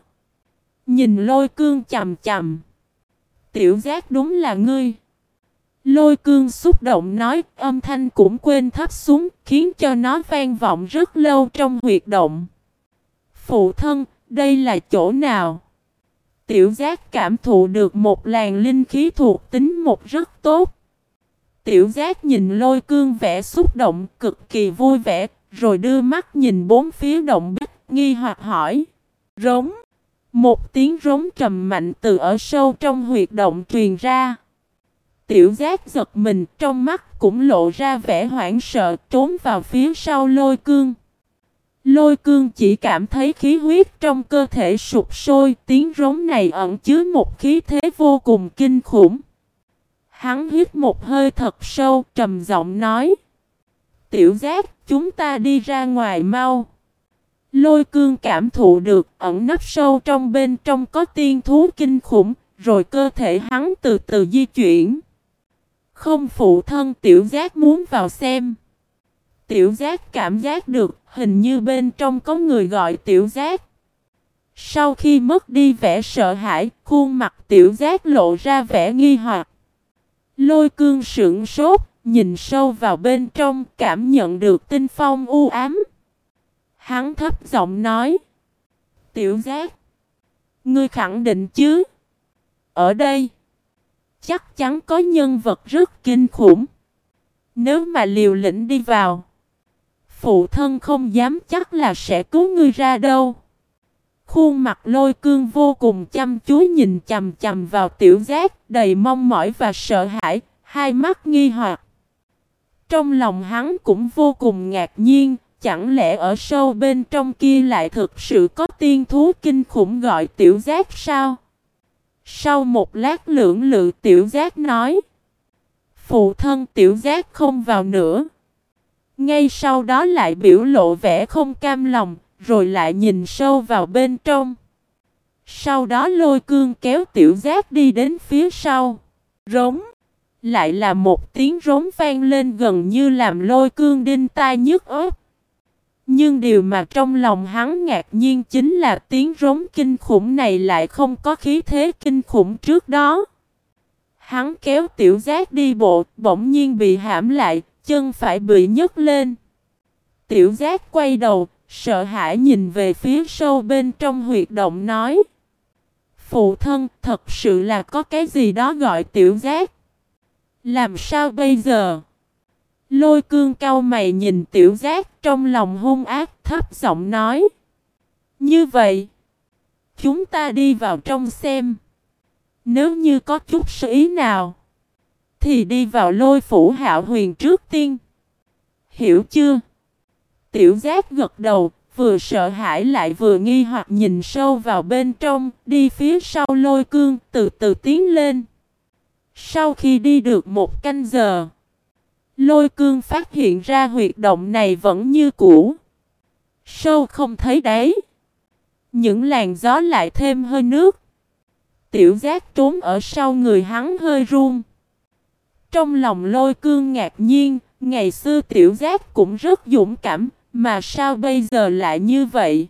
Nhìn lôi cương chầm chầm. Tiểu giác đúng là ngươi. Lôi cương xúc động nói âm thanh cũng quên thấp xuống khiến cho nó vang vọng rất lâu trong huyệt động. Phụ thân, đây là chỗ nào? Tiểu giác cảm thụ được một làn linh khí thuộc tính một rất tốt. Tiểu giác nhìn lôi cương vẻ xúc động cực kỳ vui vẻ, rồi đưa mắt nhìn bốn phía động bích, nghi hoặc hỏi. Rống. Một tiếng rống trầm mạnh từ ở sâu trong huyệt động truyền ra. Tiểu giác giật mình trong mắt cũng lộ ra vẻ hoảng sợ trốn vào phía sau lôi cương. Lôi cương chỉ cảm thấy khí huyết trong cơ thể sụp sôi, tiếng rống này ẩn chứa một khí thế vô cùng kinh khủng. Hắn hít một hơi thật sâu, trầm giọng nói. Tiểu giác, chúng ta đi ra ngoài mau. Lôi cương cảm thụ được ẩn nấp sâu trong bên trong có tiên thú kinh khủng, rồi cơ thể hắn từ từ di chuyển. Không phụ thân tiểu giác muốn vào xem. Tiểu giác cảm giác được hình như bên trong có người gọi tiểu giác. Sau khi mất đi vẻ sợ hãi, khuôn mặt tiểu giác lộ ra vẻ nghi hoặc. Lôi cương sững sốt, nhìn sâu vào bên trong, cảm nhận được tinh phong u ám. Hắn thấp giọng nói. Tiểu giác. Ngươi khẳng định chứ. Ở đây. Chắc chắn có nhân vật rất kinh khủng. Nếu mà liều lĩnh đi vào. Phụ thân không dám chắc là sẽ cứu ngươi ra đâu. Khuôn mặt lôi cương vô cùng chăm chú nhìn chầm chầm vào tiểu giác, đầy mong mỏi và sợ hãi, hai mắt nghi hoặc. Trong lòng hắn cũng vô cùng ngạc nhiên, chẳng lẽ ở sâu bên trong kia lại thực sự có tiên thú kinh khủng gọi tiểu giác sao? Sau một lát lưỡng lự tiểu giác nói. Phụ thân tiểu giác không vào nữa. Ngay sau đó lại biểu lộ vẻ không cam lòng, rồi lại nhìn sâu vào bên trong. Sau đó lôi cương kéo tiểu giác đi đến phía sau. Rống. Lại là một tiếng rống vang lên gần như làm lôi cương đinh tai nhức ớt. Nhưng điều mà trong lòng hắn ngạc nhiên chính là tiếng rống kinh khủng này lại không có khí thế kinh khủng trước đó. Hắn kéo tiểu giác đi bộ, bỗng nhiên bị hãm lại, chân phải bị nhấc lên. Tiểu giác quay đầu, sợ hãi nhìn về phía sâu bên trong huyệt động nói. Phụ thân, thật sự là có cái gì đó gọi tiểu giác. Làm sao bây giờ? Lôi cương cao mày nhìn tiểu giác trong lòng hung ác thấp giọng nói. Như vậy, chúng ta đi vào trong xem. Nếu như có chút sự ý nào, thì đi vào lôi phủ hạo huyền trước tiên. Hiểu chưa? Tiểu giác gật đầu, vừa sợ hãi lại vừa nghi hoặc nhìn sâu vào bên trong, đi phía sau lôi cương, từ từ tiến lên. Sau khi đi được một canh giờ, lôi cương phát hiện ra huyệt động này vẫn như cũ. Sâu không thấy đáy. Những làn gió lại thêm hơi nước. Tiểu giác trốn ở sau người hắn hơi run. Trong lòng lôi cương ngạc nhiên, ngày xưa tiểu giác cũng rất dũng cảm, mà sao bây giờ lại như vậy?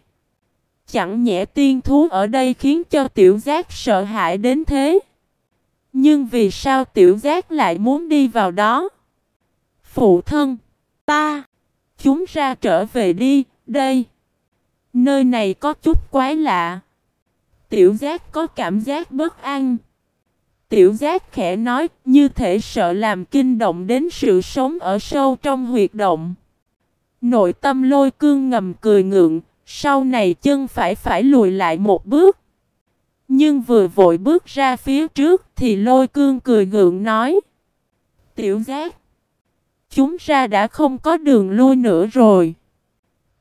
Chẳng nhẽ tiên thú ở đây khiến cho tiểu giác sợ hãi đến thế. Nhưng vì sao tiểu giác lại muốn đi vào đó? Phụ thân, ta, chúng ra trở về đi, đây. Nơi này có chút quái lạ. Tiểu giác có cảm giác bất an. Tiểu giác khẽ nói như thể sợ làm kinh động đến sự sống ở sâu trong huyệt động. Nội tâm lôi cương ngầm cười ngượng, sau này chân phải phải lùi lại một bước. Nhưng vừa vội bước ra phía trước thì lôi cương cười gượng nói. Tiểu giác. Chúng ra đã không có đường lui nữa rồi.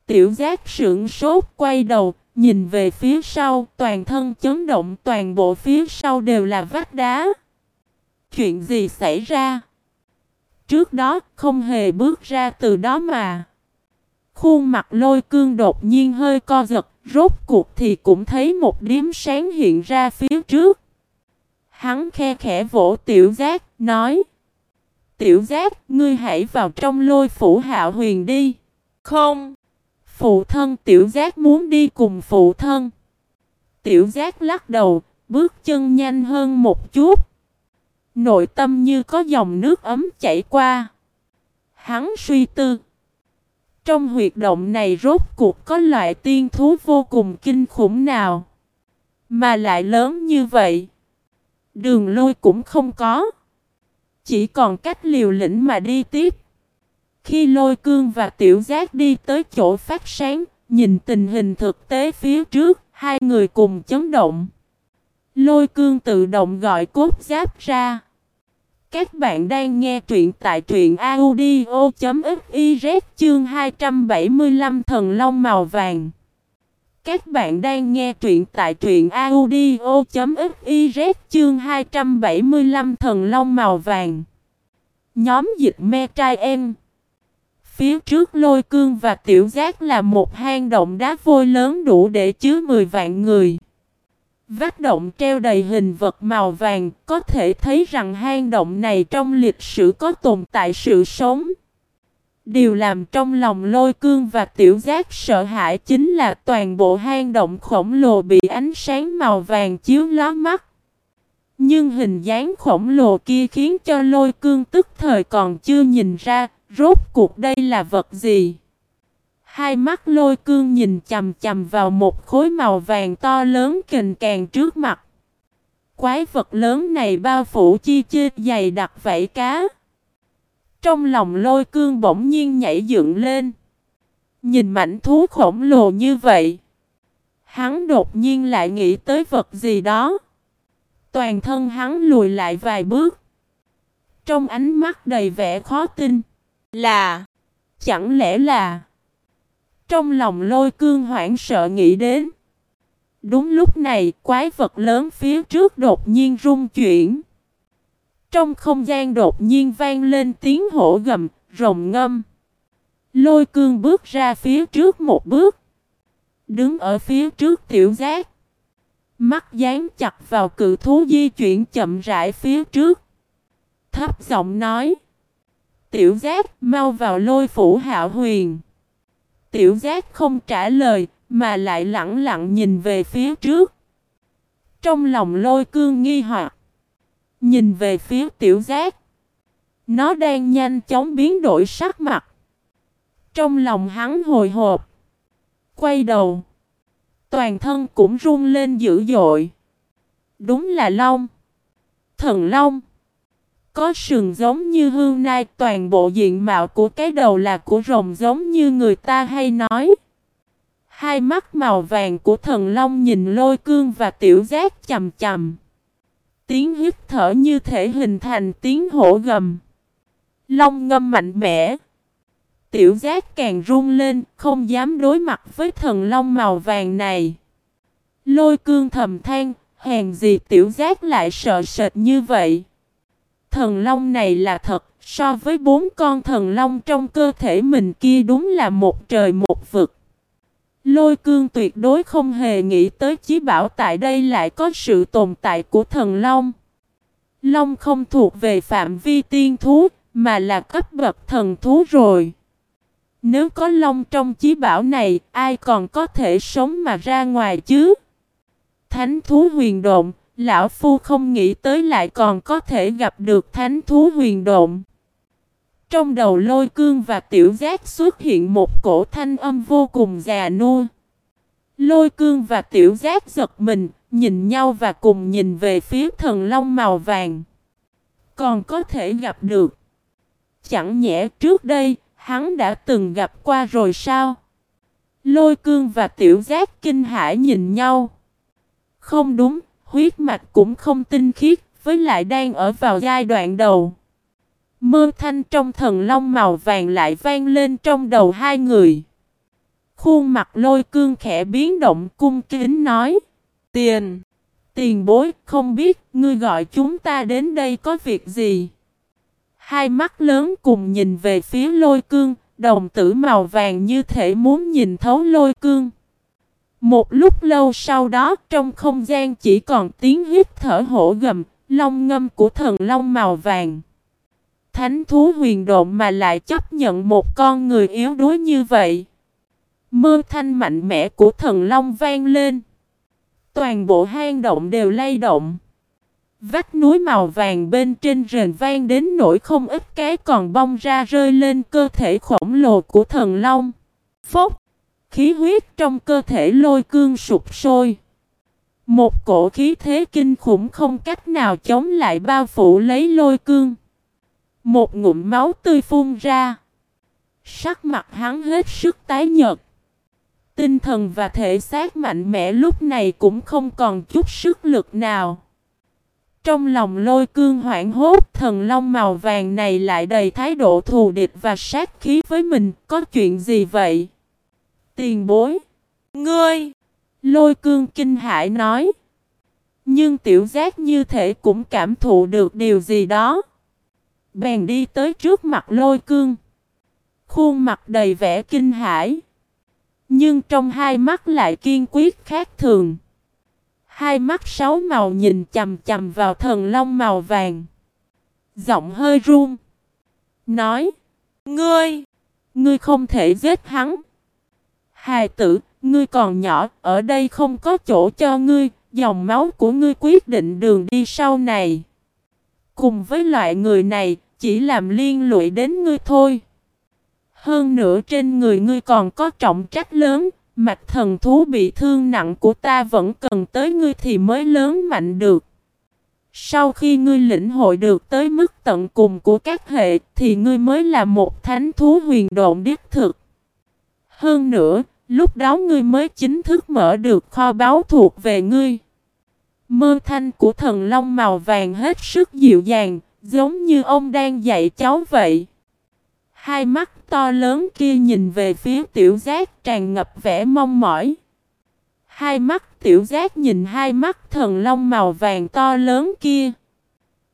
Tiểu giác sững sốt quay đầu, nhìn về phía sau, toàn thân chấn động, toàn bộ phía sau đều là vách đá. Chuyện gì xảy ra? Trước đó không hề bước ra từ đó mà. Khuôn mặt lôi cương đột nhiên hơi co giật, rốt cuộc thì cũng thấy một điếm sáng hiện ra phía trước. Hắn khe khẽ vỗ tiểu giác, nói. Tiểu giác, ngươi hãy vào trong lôi phủ hạo huyền đi. Không. Phụ thân tiểu giác muốn đi cùng phụ thân. Tiểu giác lắc đầu, bước chân nhanh hơn một chút. Nội tâm như có dòng nước ấm chảy qua. Hắn suy tư. Trong huyệt động này rốt cuộc có loại tiên thú vô cùng kinh khủng nào. Mà lại lớn như vậy. Đường lui cũng không có. Chỉ còn cách liều lĩnh mà đi tiếp. Khi lôi cương và tiểu giác đi tới chỗ phát sáng, nhìn tình hình thực tế phía trước, hai người cùng chấn động. Lôi cương tự động gọi cốt giáp ra. Các bạn đang nghe truyện tại truyện audio.fiz chương 275 thần long màu vàng. Các bạn đang nghe truyện tại truyện audio.fiz chương 275 Thần Long Màu Vàng. Nhóm dịch me trai em. Phía trước lôi cương và tiểu giác là một hang động đá vôi lớn đủ để chứa 10 vạn người. Vách động treo đầy hình vật màu vàng, có thể thấy rằng hang động này trong lịch sử có tồn tại sự sống. Điều làm trong lòng lôi cương và tiểu giác sợ hãi chính là toàn bộ hang động khổng lồ bị ánh sáng màu vàng chiếu lóa mắt. Nhưng hình dáng khổng lồ kia khiến cho lôi cương tức thời còn chưa nhìn ra, rốt cuộc đây là vật gì. Hai mắt lôi cương nhìn chầm chầm vào một khối màu vàng to lớn kình càng trước mặt. Quái vật lớn này bao phủ chi chi dày đặc vảy cá. Trong lòng lôi cương bỗng nhiên nhảy dựng lên. Nhìn mảnh thú khổng lồ như vậy. Hắn đột nhiên lại nghĩ tới vật gì đó. Toàn thân hắn lùi lại vài bước. Trong ánh mắt đầy vẻ khó tin. Là. Chẳng lẽ là. Trong lòng lôi cương hoảng sợ nghĩ đến. Đúng lúc này, quái vật lớn phía trước đột nhiên rung chuyển. Trong không gian đột nhiên vang lên tiếng hổ gầm, rồng ngâm. Lôi cương bước ra phía trước một bước. Đứng ở phía trước tiểu giác. Mắt dán chặt vào cự thú di chuyển chậm rãi phía trước. Thấp giọng nói. Tiểu giác mau vào lôi phủ hạo huyền. Tiểu giác không trả lời, mà lại lặng lặng nhìn về phía trước. Trong lòng lôi cương nghi hoặc. Nhìn về phía tiểu giác. Nó đang nhanh chóng biến đổi sắc mặt. Trong lòng hắn hồi hộp. Quay đầu. Toàn thân cũng run lên dữ dội. Đúng là long. Thần long. Có sừng giống như hương nai toàn bộ diện mạo của cái đầu là của rồng giống như người ta hay nói. Hai mắt màu vàng của thần long nhìn lôi cương và tiểu giác chầm chầm. Tiếng hít thở như thể hình thành tiếng hổ gầm. Long ngâm mạnh mẽ. Tiểu giác càng run lên, không dám đối mặt với thần long màu vàng này. Lôi cương thầm than, hèn gì tiểu giác lại sợ sệt như vậy. Thần long này là thật, so với bốn con thần long trong cơ thể mình kia đúng là một trời một vực. Lôi cương tuyệt đối không hề nghĩ tới chí bảo tại đây lại có sự tồn tại của thần long. Long không thuộc về phạm vi tiên thú, mà là cấp bậc thần thú rồi. Nếu có long trong chí bảo này, ai còn có thể sống mà ra ngoài chứ? Thánh thú huyền động, lão phu không nghĩ tới lại còn có thể gặp được thánh thú huyền động. Trong đầu lôi cương và tiểu giác xuất hiện một cổ thanh âm vô cùng già nua. Lôi cương và tiểu giác giật mình, nhìn nhau và cùng nhìn về phía thần long màu vàng. Còn có thể gặp được. Chẳng nhẽ trước đây, hắn đã từng gặp qua rồi sao? Lôi cương và tiểu giác kinh hãi nhìn nhau. Không đúng, huyết mạch cũng không tinh khiết, với lại đang ở vào giai đoạn đầu. Mơ thanh trong thần long màu vàng lại vang lên trong đầu hai người. Khuôn mặt lôi cương khẽ biến động cung kính nói. Tiền! Tiền bối, không biết, ngươi gọi chúng ta đến đây có việc gì? Hai mắt lớn cùng nhìn về phía lôi cương, đồng tử màu vàng như thể muốn nhìn thấu lôi cương. Một lúc lâu sau đó, trong không gian chỉ còn tiếng hít thở hổ gầm, long ngâm của thần long màu vàng. Thánh thú huyền độn mà lại chấp nhận một con người yếu đuối như vậy. Mơ thanh mạnh mẽ của thần long vang lên. Toàn bộ hang động đều lay động. Vách núi màu vàng bên trên rền vang đến nỗi không ít cái còn bong ra rơi lên cơ thể khổng lồ của thần long. Phốc! Khí huyết trong cơ thể lôi cương sụp sôi. Một cổ khí thế kinh khủng không cách nào chống lại bao phủ lấy lôi cương. Một ngụm máu tươi phun ra. Sắc mặt hắn hết sức tái nhợt. Tinh thần và thể xác mạnh mẽ lúc này cũng không còn chút sức lực nào. Trong lòng lôi cương hoảng hốt thần long màu vàng này lại đầy thái độ thù địch và sát khí với mình, có chuyện gì vậy? Tiền bối! Ngươi! Lôi cương kinh hãi nói. Nhưng tiểu giác như thể cũng cảm thụ được điều gì đó. Bèn đi tới trước mặt lôi cương. Khuôn mặt đầy vẻ kinh hãi. Nhưng trong hai mắt lại kiên quyết khác thường. Hai mắt sáu màu nhìn chầm chầm vào thần long màu vàng. Giọng hơi run. Nói. Ngươi. Ngươi không thể giết hắn. Hài tử, ngươi còn nhỏ, ở đây không có chỗ cho ngươi, dòng máu của ngươi quyết định đường đi sau này. Cùng với loại người này, chỉ làm liên lụy đến ngươi thôi. Hơn nữa trên người ngươi còn có trọng trách lớn, mạch thần thú bị thương nặng của ta vẫn cần tới ngươi thì mới lớn mạnh được. Sau khi ngươi lĩnh hội được tới mức tận cùng của các hệ thì ngươi mới là một thánh thú huyền độn đích thực. Hơn nữa, lúc đó ngươi mới chính thức mở được kho báu thuộc về ngươi. Mơ thanh của thần long màu vàng hết sức dịu dàng, giống như ông đang dạy cháu vậy. Hai mắt to lớn kia nhìn về phía tiểu giác tràn ngập vẻ mong mỏi. Hai mắt tiểu giác nhìn hai mắt thần long màu vàng to lớn kia.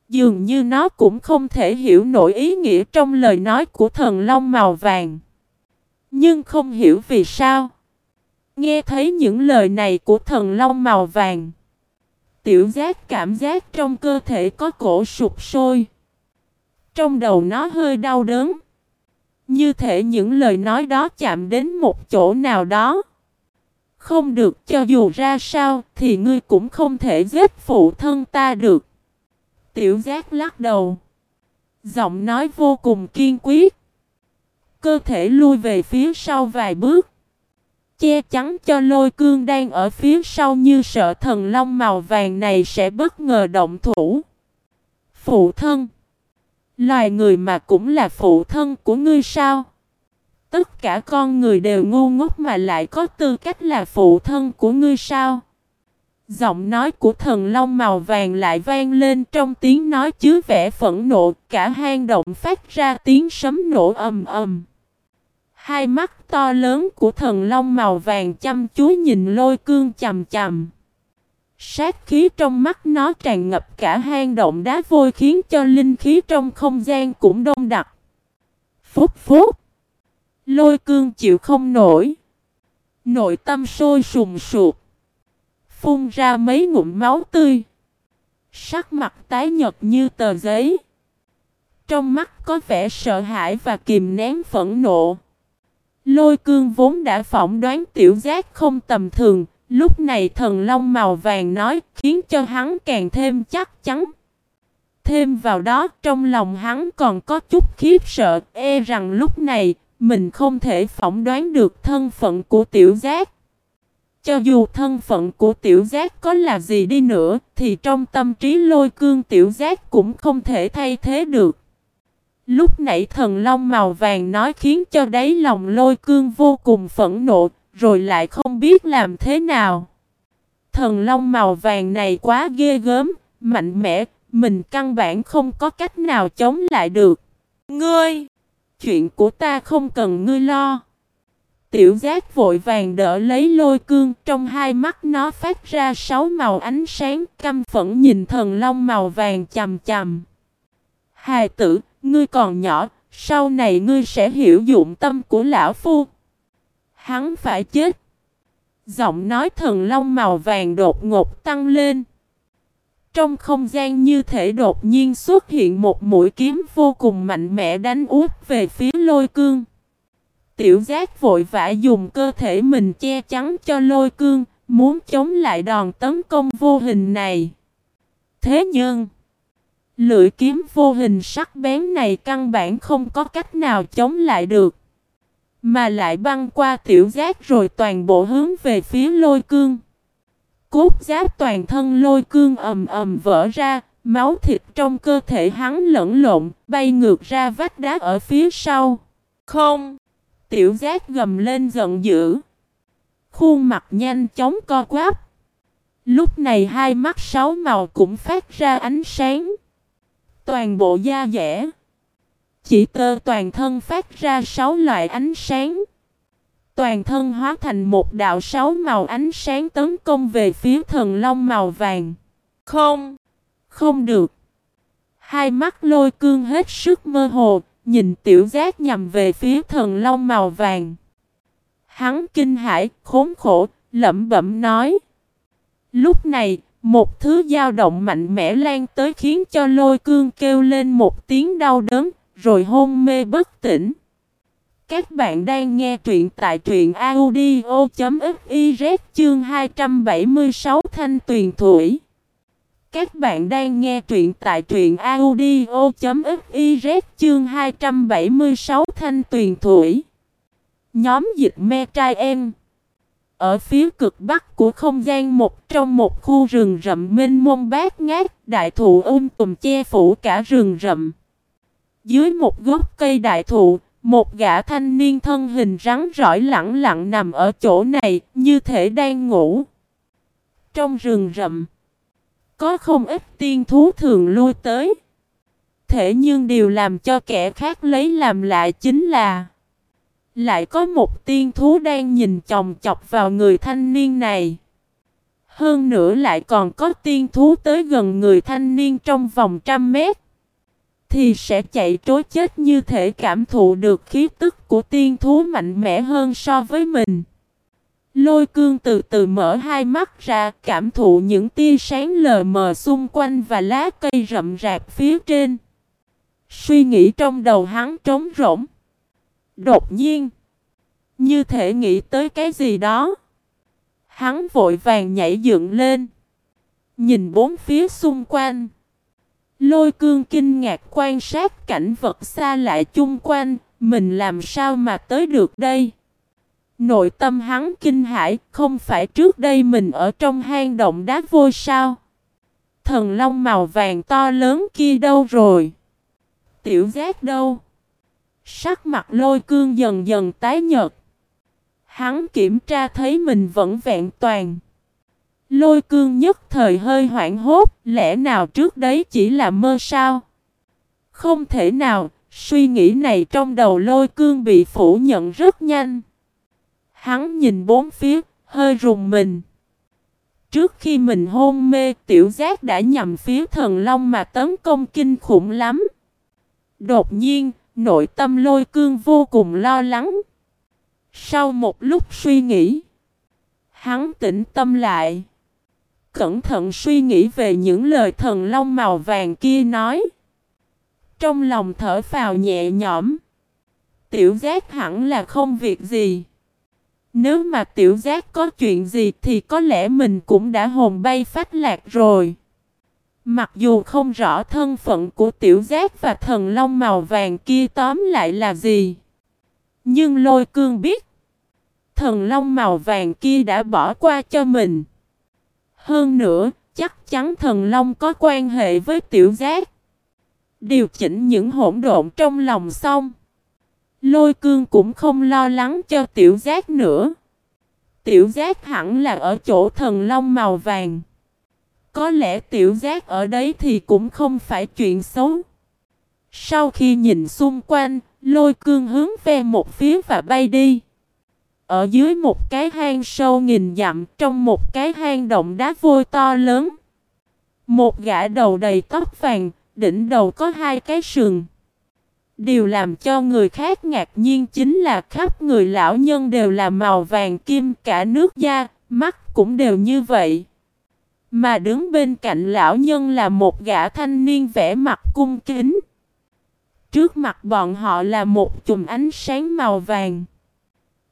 Dường như nó cũng không thể hiểu nổi ý nghĩa trong lời nói của thần long màu vàng. Nhưng không hiểu vì sao. Nghe thấy những lời này của thần long màu vàng. Tiểu giác cảm giác trong cơ thể có cổ sụp sôi. Trong đầu nó hơi đau đớn. Như thể những lời nói đó chạm đến một chỗ nào đó. Không được, cho dù ra sao thì ngươi cũng không thể giết phụ thân ta được. Tiểu giác lắc đầu. Giọng nói vô cùng kiên quyết. Cơ thể lui về phía sau vài bước. Che chắn cho lôi cương đang ở phía sau như sợ thần long màu vàng này sẽ bất ngờ động thủ. Phụ thân. Loài người mà cũng là phụ thân của ngươi sao? Tất cả con người đều ngu ngốc mà lại có tư cách là phụ thân của ngươi sao? Giọng nói của thần long màu vàng lại vang lên trong tiếng nói chứa vẻ phẫn nộ, cả hang động phát ra tiếng sấm nổ ầm ầm. Hai mắt to lớn của thần long màu vàng chăm chú nhìn lôi cương chầm chầm. Sát khí trong mắt nó tràn ngập cả hang động đá vôi khiến cho linh khí trong không gian cũng đông đặc. Phúc phúc. Lôi cương chịu không nổi. Nội tâm sôi sùng sụp. Phun ra mấy ngụm máu tươi. Sắc mặt tái nhật như tờ giấy. Trong mắt có vẻ sợ hãi và kìm nén phẫn nộ. Lôi cương vốn đã phỏng đoán tiểu giác không tầm thường, Lúc này thần long màu vàng nói khiến cho hắn càng thêm chắc chắn. Thêm vào đó trong lòng hắn còn có chút khiếp sợ e rằng lúc này mình không thể phỏng đoán được thân phận của tiểu giác. Cho dù thân phận của tiểu giác có là gì đi nữa thì trong tâm trí lôi cương tiểu giác cũng không thể thay thế được. Lúc nãy thần long màu vàng nói khiến cho đáy lòng lôi cương vô cùng phẫn nộ, rồi lại không biết làm thế nào. Thần long màu vàng này quá ghê gớm, mạnh mẽ, mình căn bản không có cách nào chống lại được. Ngươi, chuyện của ta không cần ngươi lo. Tiểu giác vội vàng đỡ lấy lôi cương, trong hai mắt nó phát ra sáu màu ánh sáng, căm phẫn nhìn thần long màu vàng chầm chầm. Hài tử, ngươi còn nhỏ, sau này ngươi sẽ hiểu dụng tâm của lão phu. Hắn phải chết. Giọng nói thần long màu vàng đột ngột tăng lên. Trong không gian như thể đột nhiên xuất hiện một mũi kiếm vô cùng mạnh mẽ đánh úp về phía lôi cương. Tiểu giác vội vã dùng cơ thể mình che chắn cho lôi cương, muốn chống lại đòn tấn công vô hình này. Thế nhưng, lưỡi kiếm vô hình sắc bén này căn bản không có cách nào chống lại được. Mà lại băng qua tiểu giác rồi toàn bộ hướng về phía lôi cương. Cốt giáp toàn thân lôi cương ầm ầm vỡ ra, máu thịt trong cơ thể hắn lẫn lộn, bay ngược ra vách đá ở phía sau. Không! Tiểu giác gầm lên giận dữ. Khuôn mặt nhanh chóng co quắp. Lúc này hai mắt sáu màu cũng phát ra ánh sáng. Toàn bộ da dẻ. Chỉ tơ toàn thân phát ra sáu loại ánh sáng. toàn thân hóa thành một đạo sáu màu ánh sáng tấn công về phía thần long màu vàng. Không, không được. Hai mắt lôi cương hết sức mơ hồ, nhìn tiểu giác nhằm về phía thần long màu vàng. Hắn kinh hãi, khốn khổ, lẩm bẩm nói. Lúc này, một thứ dao động mạnh mẽ lan tới khiến cho lôi cương kêu lên một tiếng đau đớn, rồi hôn mê bất tỉnh. Các bạn đang nghe truyện tại truyện audio.fiz chương 276 Thanh Tuyền Thủy. Các bạn đang nghe truyện tại truyện audio.fiz chương 276 Thanh Tuyền Thủy. Nhóm dịch me trai em. Ở phía cực bắc của không gian một trong một khu rừng rậm mênh mông bát ngát, đại thụ um tùm che phủ cả rừng rậm. Dưới một gốc cây đại thụ, một gã thanh niên thân hình rắn rỏi lẳng lặng nằm ở chỗ này, như thể đang ngủ. Trong rừng rậm, có không ít tiên thú thường lui tới. Thế nhưng điều làm cho kẻ khác lấy làm lạ chính là lại có một tiên thú đang nhìn chòng chọc vào người thanh niên này. Hơn nữa lại còn có tiên thú tới gần người thanh niên trong vòng trăm mét. Thì sẽ chạy trối chết như thể cảm thụ được khí tức của tiên thú mạnh mẽ hơn so với mình. Lôi cương từ từ mở hai mắt ra, cảm thụ những tia sáng lờ mờ xung quanh và lá cây rậm rạp phía trên. Suy nghĩ trong đầu hắn trống rỗng. Đột nhiên, như thể nghĩ tới cái gì đó. Hắn vội vàng nhảy dựng lên. Nhìn bốn phía xung quanh. Lôi cương kinh ngạc quan sát cảnh vật xa lại chung quanh. Mình làm sao mà tới được đây? Nội tâm hắn kinh hãi, không phải trước đây mình ở trong hang động đá vôi sao? Thần long màu vàng to lớn kia đâu rồi? Tiểu giác đâu? Sắc mặt lôi cương dần dần tái nhợt. Hắn kiểm tra thấy mình vẫn vẹn toàn. Lôi cương nhất thời hơi hoảng hốt, lẽ nào trước đấy chỉ là mơ sao? Không thể nào, suy nghĩ này trong đầu lôi cương bị phủ nhận rất nhanh. Hắn nhìn bốn phía, hơi rùng mình. Trước khi mình hôn mê, tiểu giác đã nhằm phía thần long mà tấn công kinh khủng lắm. Đột nhiên, nội tâm lôi cương vô cùng lo lắng. Sau một lúc suy nghĩ, hắn tĩnh tâm lại. Cẩn thận suy nghĩ về những lời thần long màu vàng kia nói. Trong lòng thở phào nhẹ nhõm. Tiểu giác hẳn là không việc gì. Nếu mà tiểu giác có chuyện gì thì có lẽ mình cũng đã hồn bay phách lạc rồi. Mặc dù không rõ thân phận của tiểu giác và thần long màu vàng kia tóm lại là gì. Nhưng lôi cương biết. Thần long màu vàng kia đã bỏ qua cho mình. Hơn nữa, chắc chắn thần long có quan hệ với tiểu giác. Điều chỉnh những hỗn độn trong lòng xong. Lôi cương cũng không lo lắng cho tiểu giác nữa. Tiểu giác hẳn là ở chỗ thần long màu vàng. Có lẽ tiểu giác ở đấy thì cũng không phải chuyện xấu. Sau khi nhìn xung quanh, lôi cương hướng về một phía và bay đi. Ở dưới một cái hang sâu nghìn dặm trong một cái hang động đá vôi to lớn. Một gã đầu đầy tóc vàng, đỉnh đầu có hai cái sừng. Điều làm cho người khác ngạc nhiên chính là khắp người lão nhân đều là màu vàng kim cả nước da, mắt cũng đều như vậy. Mà đứng bên cạnh lão nhân là một gã thanh niên vẽ mặt cung kính. Trước mặt bọn họ là một chùm ánh sáng màu vàng.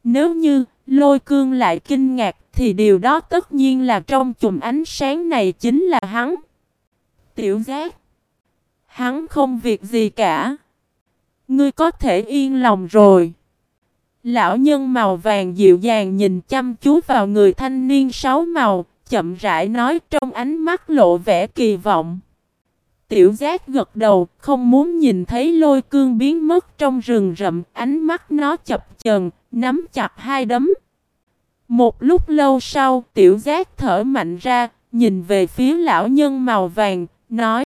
Nếu như lôi cương lại kinh ngạc thì điều đó tất nhiên là trong chùm ánh sáng này chính là hắn. Tiểu giác. Hắn không việc gì cả. Ngươi có thể yên lòng rồi. Lão nhân màu vàng dịu dàng nhìn chăm chú vào người thanh niên sáu màu, chậm rãi nói trong ánh mắt lộ vẻ kỳ vọng. Tiểu giác gật đầu, không muốn nhìn thấy lôi cương biến mất trong rừng rậm, ánh mắt nó chập chờn, nắm chặt hai đấm. Một lúc lâu sau, tiểu giác thở mạnh ra, nhìn về phía lão nhân màu vàng, nói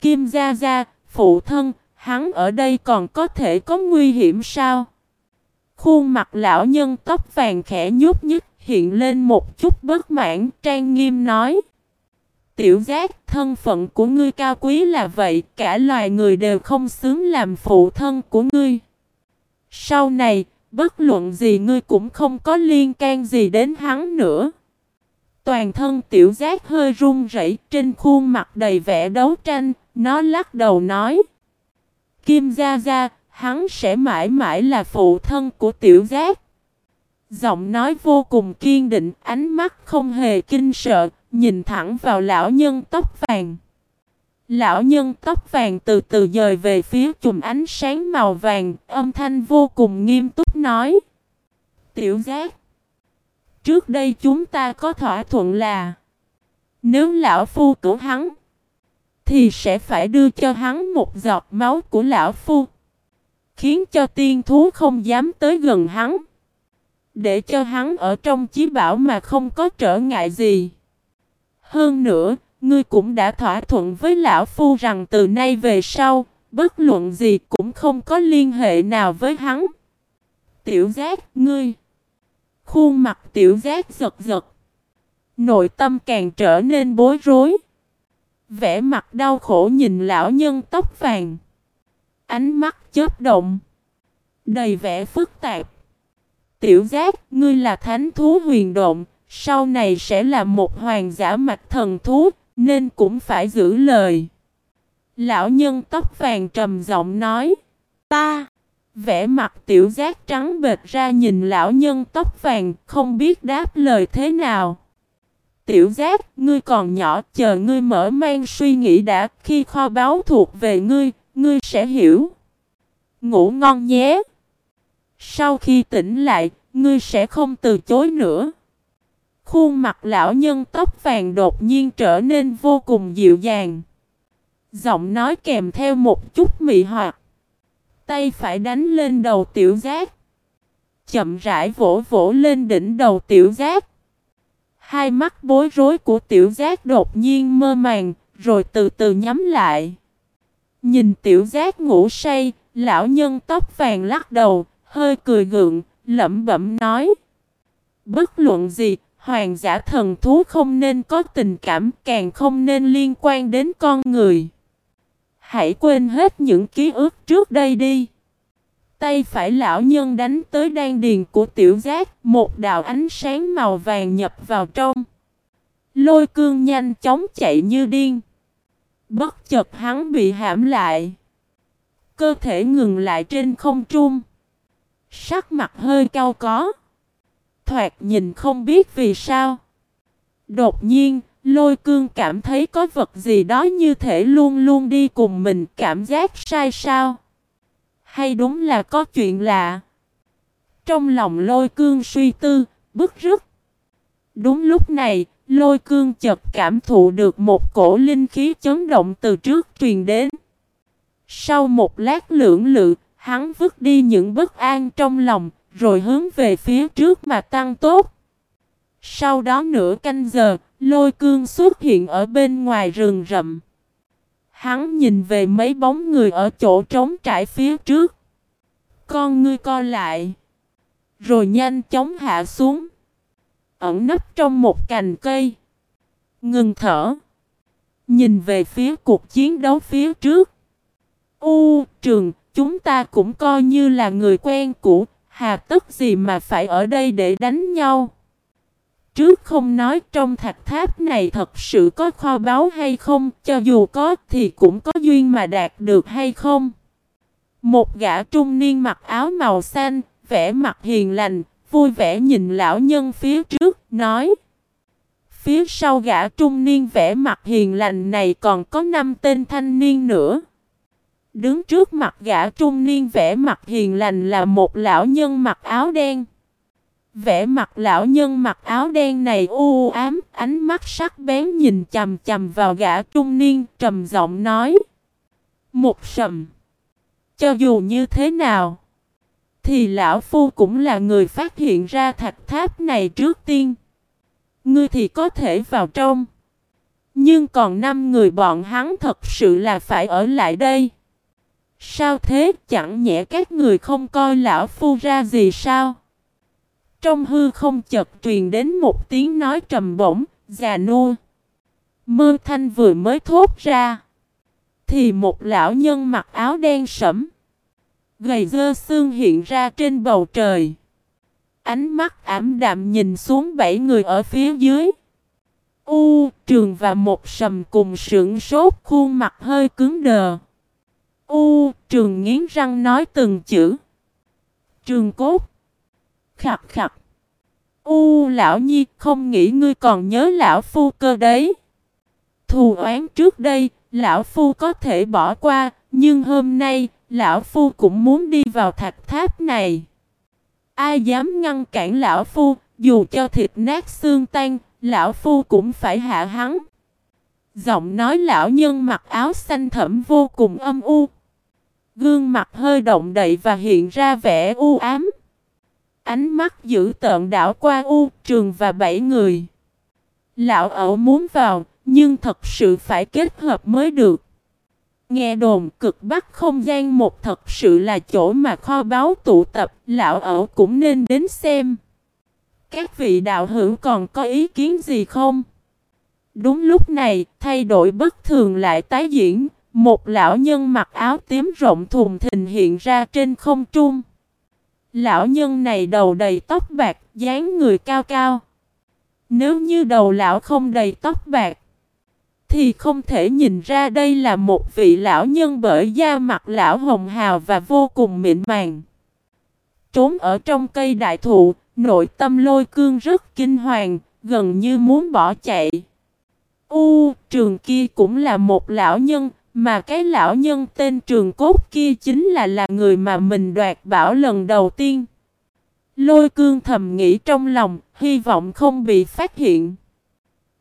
Kim Gia Gia, phụ thân, hắn ở đây còn có thể có nguy hiểm sao? Khuôn mặt lão nhân tóc vàng khẽ nhúc nhích, hiện lên một chút bất mãn, trang nghiêm nói. Tiểu giác, thân phận của ngươi cao quý là vậy, cả loài người đều không xứng làm phụ thân của ngươi. Sau này, bất luận gì ngươi cũng không có liên can gì đến hắn nữa. Toàn thân tiểu giác hơi run rẩy trên khuôn mặt đầy vẻ đấu tranh, nó lắc đầu nói. Kim Gia Gia, hắn sẽ mãi mãi là phụ thân của tiểu giác. Giọng nói vô cùng kiên định, ánh mắt không hề kinh sợ, nhìn thẳng vào lão nhân tóc vàng. Lão nhân tóc vàng từ từ dời về phía chùm ánh sáng màu vàng, âm thanh vô cùng nghiêm túc nói. Tiểu giác, trước đây chúng ta có thỏa thuận là, nếu lão phu cử hắn, thì sẽ phải đưa cho hắn một giọt máu của lão phu, khiến cho tiên thú không dám tới gần hắn, để cho hắn ở trong chí bảo mà không có trở ngại gì. Hơn nữa, ngươi cũng đã thỏa thuận với lão phu rằng từ nay về sau, bất luận gì cũng không có liên hệ nào với hắn. Tiểu giác, ngươi. Khuôn mặt tiểu giác giật giật. Nội tâm càng trở nên bối rối. Vẻ mặt đau khổ nhìn lão nhân tóc vàng. Ánh mắt chớp động. Đầy vẻ phức tạp. Tiểu giác, ngươi là thánh thú huyền động, sau này sẽ là một hoàng giả mạch thần thú, nên cũng phải giữ lời. Lão nhân tóc vàng trầm giọng nói. Ta. Vẽ mặt tiểu giác trắng bệt ra nhìn lão nhân tóc vàng không biết đáp lời thế nào. Tiểu giác, ngươi còn nhỏ, chờ ngươi mở mang suy nghĩ đã, khi kho báu thuộc về ngươi, ngươi sẽ hiểu. Ngủ ngon nhé. Sau khi tỉnh lại, ngươi sẽ không từ chối nữa. Khuôn mặt lão nhân tóc vàng đột nhiên trở nên vô cùng dịu dàng. Giọng nói kèm theo một chút mị hoặc. Tay phải đánh lên đầu tiểu giác. Chậm rãi vỗ vỗ lên đỉnh đầu tiểu giác. Hai mắt bối rối của tiểu giác đột nhiên mơ màng, rồi từ từ nhắm lại. Nhìn tiểu giác ngủ say, lão nhân tóc vàng lắc đầu, hơi cười gượng, lẩm bẩm nói. Bất luận gì, Hoàng giả thần thú không nên có tình cảm, càng không nên liên quan đến con người. Hãy quên hết những ký ức trước đây đi. Tay phải lão nhân đánh tới đan điền của tiểu giác, một đạo ánh sáng màu vàng nhập vào trong. Lôi cương nhanh chóng chạy như điên. Bất chợt hắn bị hãm lại. Cơ thể ngừng lại trên không trung. Sắc mặt hơi cao có thoạt nhìn không biết vì sao. Đột nhiên, lôi cương cảm thấy có vật gì đó như thể luôn luôn đi cùng mình cảm giác sai sao. Hay đúng là có chuyện lạ. Trong lòng lôi cương suy tư, bức rứt. Đúng lúc này, lôi cương chợt cảm thụ được một cổ linh khí chấn động từ trước truyền đến. Sau một lát lưỡng lự, hắn vứt đi những bất an trong lòng, rồi hướng về phía trước mà tăng tốt. Sau đó nửa canh giờ, lôi cương xuất hiện ở bên ngoài rừng rậm. Hắn nhìn về mấy bóng người ở chỗ trống trải phía trước. Con ngươi co lại. Rồi nhanh chóng hạ xuống. Ẩn nấp trong một cành cây. Ngừng thở. Nhìn về phía cuộc chiến đấu phía trước. U, trường, chúng ta cũng coi như là người quen cũ, Hà tất gì mà phải ở đây để đánh nhau? Trước không nói trong thạch tháp này thật sự có kho báu hay không, cho dù có thì cũng có duyên mà đạt được hay không. Một gã trung niên mặc áo màu xanh, vẻ mặt hiền lành, vui vẻ nhìn lão nhân phía trước, nói. Phía sau gã trung niên vẻ mặt hiền lành này còn có năm tên thanh niên nữa. Đứng trước mặt gã trung niên vẽ mặt hiền lành là một lão nhân mặc áo đen. vẽ mặt lão nhân mặc áo đen này u ám, ánh mắt sắc bén nhìn chầm chầm vào gã trung niên, trầm giọng nói. Một sầm. Cho dù như thế nào, thì lão phu cũng là người phát hiện ra thạch tháp này trước tiên. Ngươi thì có thể vào trong. Nhưng còn năm người bọn hắn thật sự là phải ở lại đây. Sao thế chẳng nhẽ các người không coi lão phu ra gì sao? Trong hư không chợt truyền đến một tiếng nói trầm bổng, già nua. Mơ thanh vừa mới thốt ra. Thì một lão nhân mặc áo đen sẫm. Gầy dơ xương hiện ra trên bầu trời. Ánh mắt ảm đạm nhìn xuống bảy người ở phía dưới. U, trường và một sầm cùng sững sốt khuôn mặt hơi cứng đờ. U, trường nghiến răng nói từng chữ. Trường cốt. Khập khập. U, lão nhi không nghĩ ngươi còn nhớ lão phu cơ đấy. Thù oán trước đây, lão phu có thể bỏ qua, nhưng hôm nay, lão phu cũng muốn đi vào thạch tháp này. Ai dám ngăn cản lão phu, dù cho thịt nát xương tan, lão phu cũng phải hạ hắn. Giọng nói lão nhân mặc áo xanh thẫm vô cùng âm u. Gương mặt hơi động đậy và hiện ra vẻ u ám. Ánh mắt giữ tợn đảo qua u trường và bảy người. Lão ẩu muốn vào, nhưng thật sự phải kết hợp mới được. Nghe đồn cực bắc không gian một thật sự là chỗ mà kho báu tụ tập, lão ẩu cũng nên đến xem. Các vị đạo hữu còn có ý kiến gì không? Đúng lúc này, thay đổi bất thường lại tái diễn, một lão nhân mặc áo tím rộng thùng thình hiện ra trên không trung. Lão nhân này đầu đầy tóc bạc, dáng người cao cao. Nếu như đầu lão không đầy tóc bạc, thì không thể nhìn ra đây là một vị lão nhân bởi da mặt lão hồng hào và vô cùng mịn màng. Trốn ở trong cây đại thụ, nội tâm lôi cương rất kinh hoàng, gần như muốn bỏ chạy. U, trường kia cũng là một lão nhân, mà cái lão nhân tên trường cốt kia chính là là người mà mình đoạt bảo lần đầu tiên. Lôi cương thầm nghĩ trong lòng, hy vọng không bị phát hiện.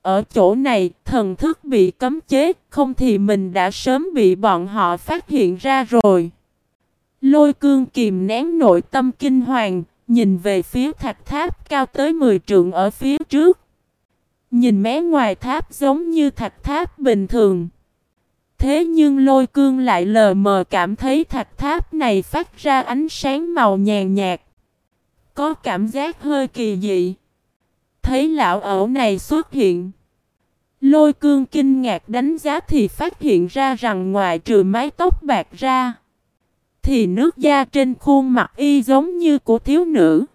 Ở chỗ này, thần thức bị cấm chế, không thì mình đã sớm bị bọn họ phát hiện ra rồi. Lôi cương kìm nén nội tâm kinh hoàng, nhìn về phía thạch tháp cao tới 10 trượng ở phía trước. Nhìn mé ngoài tháp giống như thạch tháp bình thường. Thế nhưng lôi cương lại lờ mờ cảm thấy thạch tháp này phát ra ánh sáng màu nhàn nhạt. Có cảm giác hơi kỳ dị. Thấy lão ẩu này xuất hiện. Lôi cương kinh ngạc đánh giá thì phát hiện ra rằng ngoài trừ mái tóc bạc ra. Thì nước da trên khuôn mặt y giống như của thiếu nữ.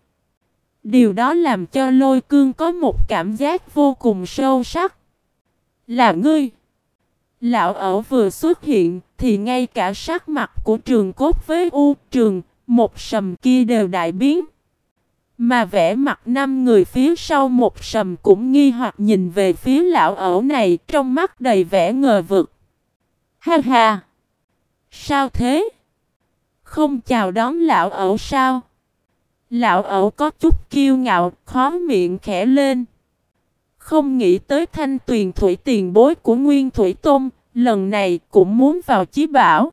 Điều đó làm cho lôi cương có một cảm giác vô cùng sâu sắc. Là ngươi. Lão ẩu vừa xuất hiện thì ngay cả sắc mặt của trường cốt với u trường, một sầm kia đều đại biến. Mà vẽ mặt năm người phía sau một sầm cũng nghi hoặc nhìn về phía lão ẩu này trong mắt đầy vẻ ngờ vực. Ha ha! Sao thế? Không chào đón lão ẩu sao? Lão ẩu có chút kiêu ngạo, khó miệng khẽ lên. Không nghĩ tới thanh tuyền thủy tiền bối của Nguyên Thủy Tôn, lần này cũng muốn vào chí bảo.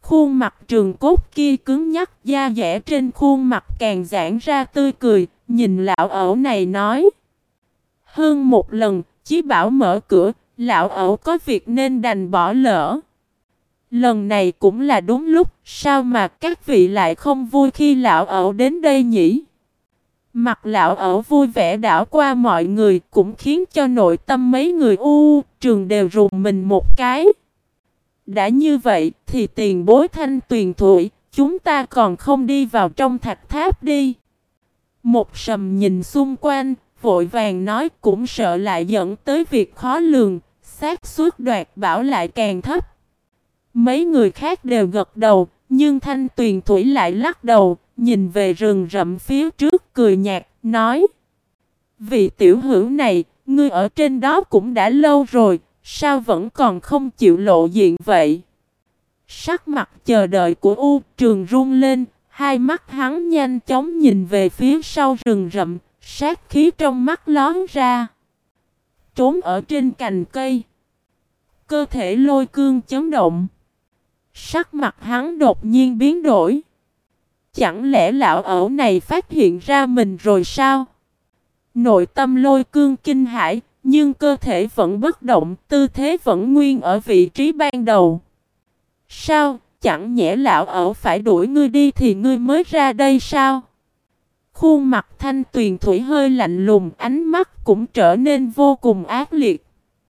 Khuôn mặt trường cốt kia cứng nhắc da dẻ trên khuôn mặt càng giãn ra tươi cười, nhìn lão ẩu này nói. Hơn một lần, chí bảo mở cửa, lão ẩu có việc nên đành bỏ lỡ. Lần này cũng là đúng lúc, sao mà các vị lại không vui khi lão ẩu đến đây nhỉ? Mặt lão ở vui vẻ đảo qua mọi người cũng khiến cho nội tâm mấy người u trường đều rùng mình một cái. Đã như vậy thì tiền bối thanh tuyền thủy, chúng ta còn không đi vào trong thạch tháp đi. Một sầm nhìn xung quanh, vội vàng nói cũng sợ lại dẫn tới việc khó lường, xác suốt đoạt bảo lại càng thấp. Mấy người khác đều gật đầu, nhưng thanh tuyền thủy lại lắc đầu, nhìn về rừng rậm phía trước cười nhạt, nói Vị tiểu hữu này, ngươi ở trên đó cũng đã lâu rồi, sao vẫn còn không chịu lộ diện vậy? Sắc mặt chờ đợi của U trường run lên, hai mắt hắn nhanh chóng nhìn về phía sau rừng rậm, sát khí trong mắt lón ra. Trốn ở trên cành cây. Cơ thể lôi cương chấn động. Sắc mặt hắn đột nhiên biến đổi. Chẳng lẽ lão ẩu này phát hiện ra mình rồi sao? Nội tâm lôi cương kinh hãi, nhưng cơ thể vẫn bất động, tư thế vẫn nguyên ở vị trí ban đầu. Sao? chẳng nhẽ lão ở phải đuổi ngươi đi thì ngươi mới ra đây sao? Khuôn mặt thanh tuyền thủy hơi lạnh lùng, ánh mắt cũng trở nên vô cùng ác liệt.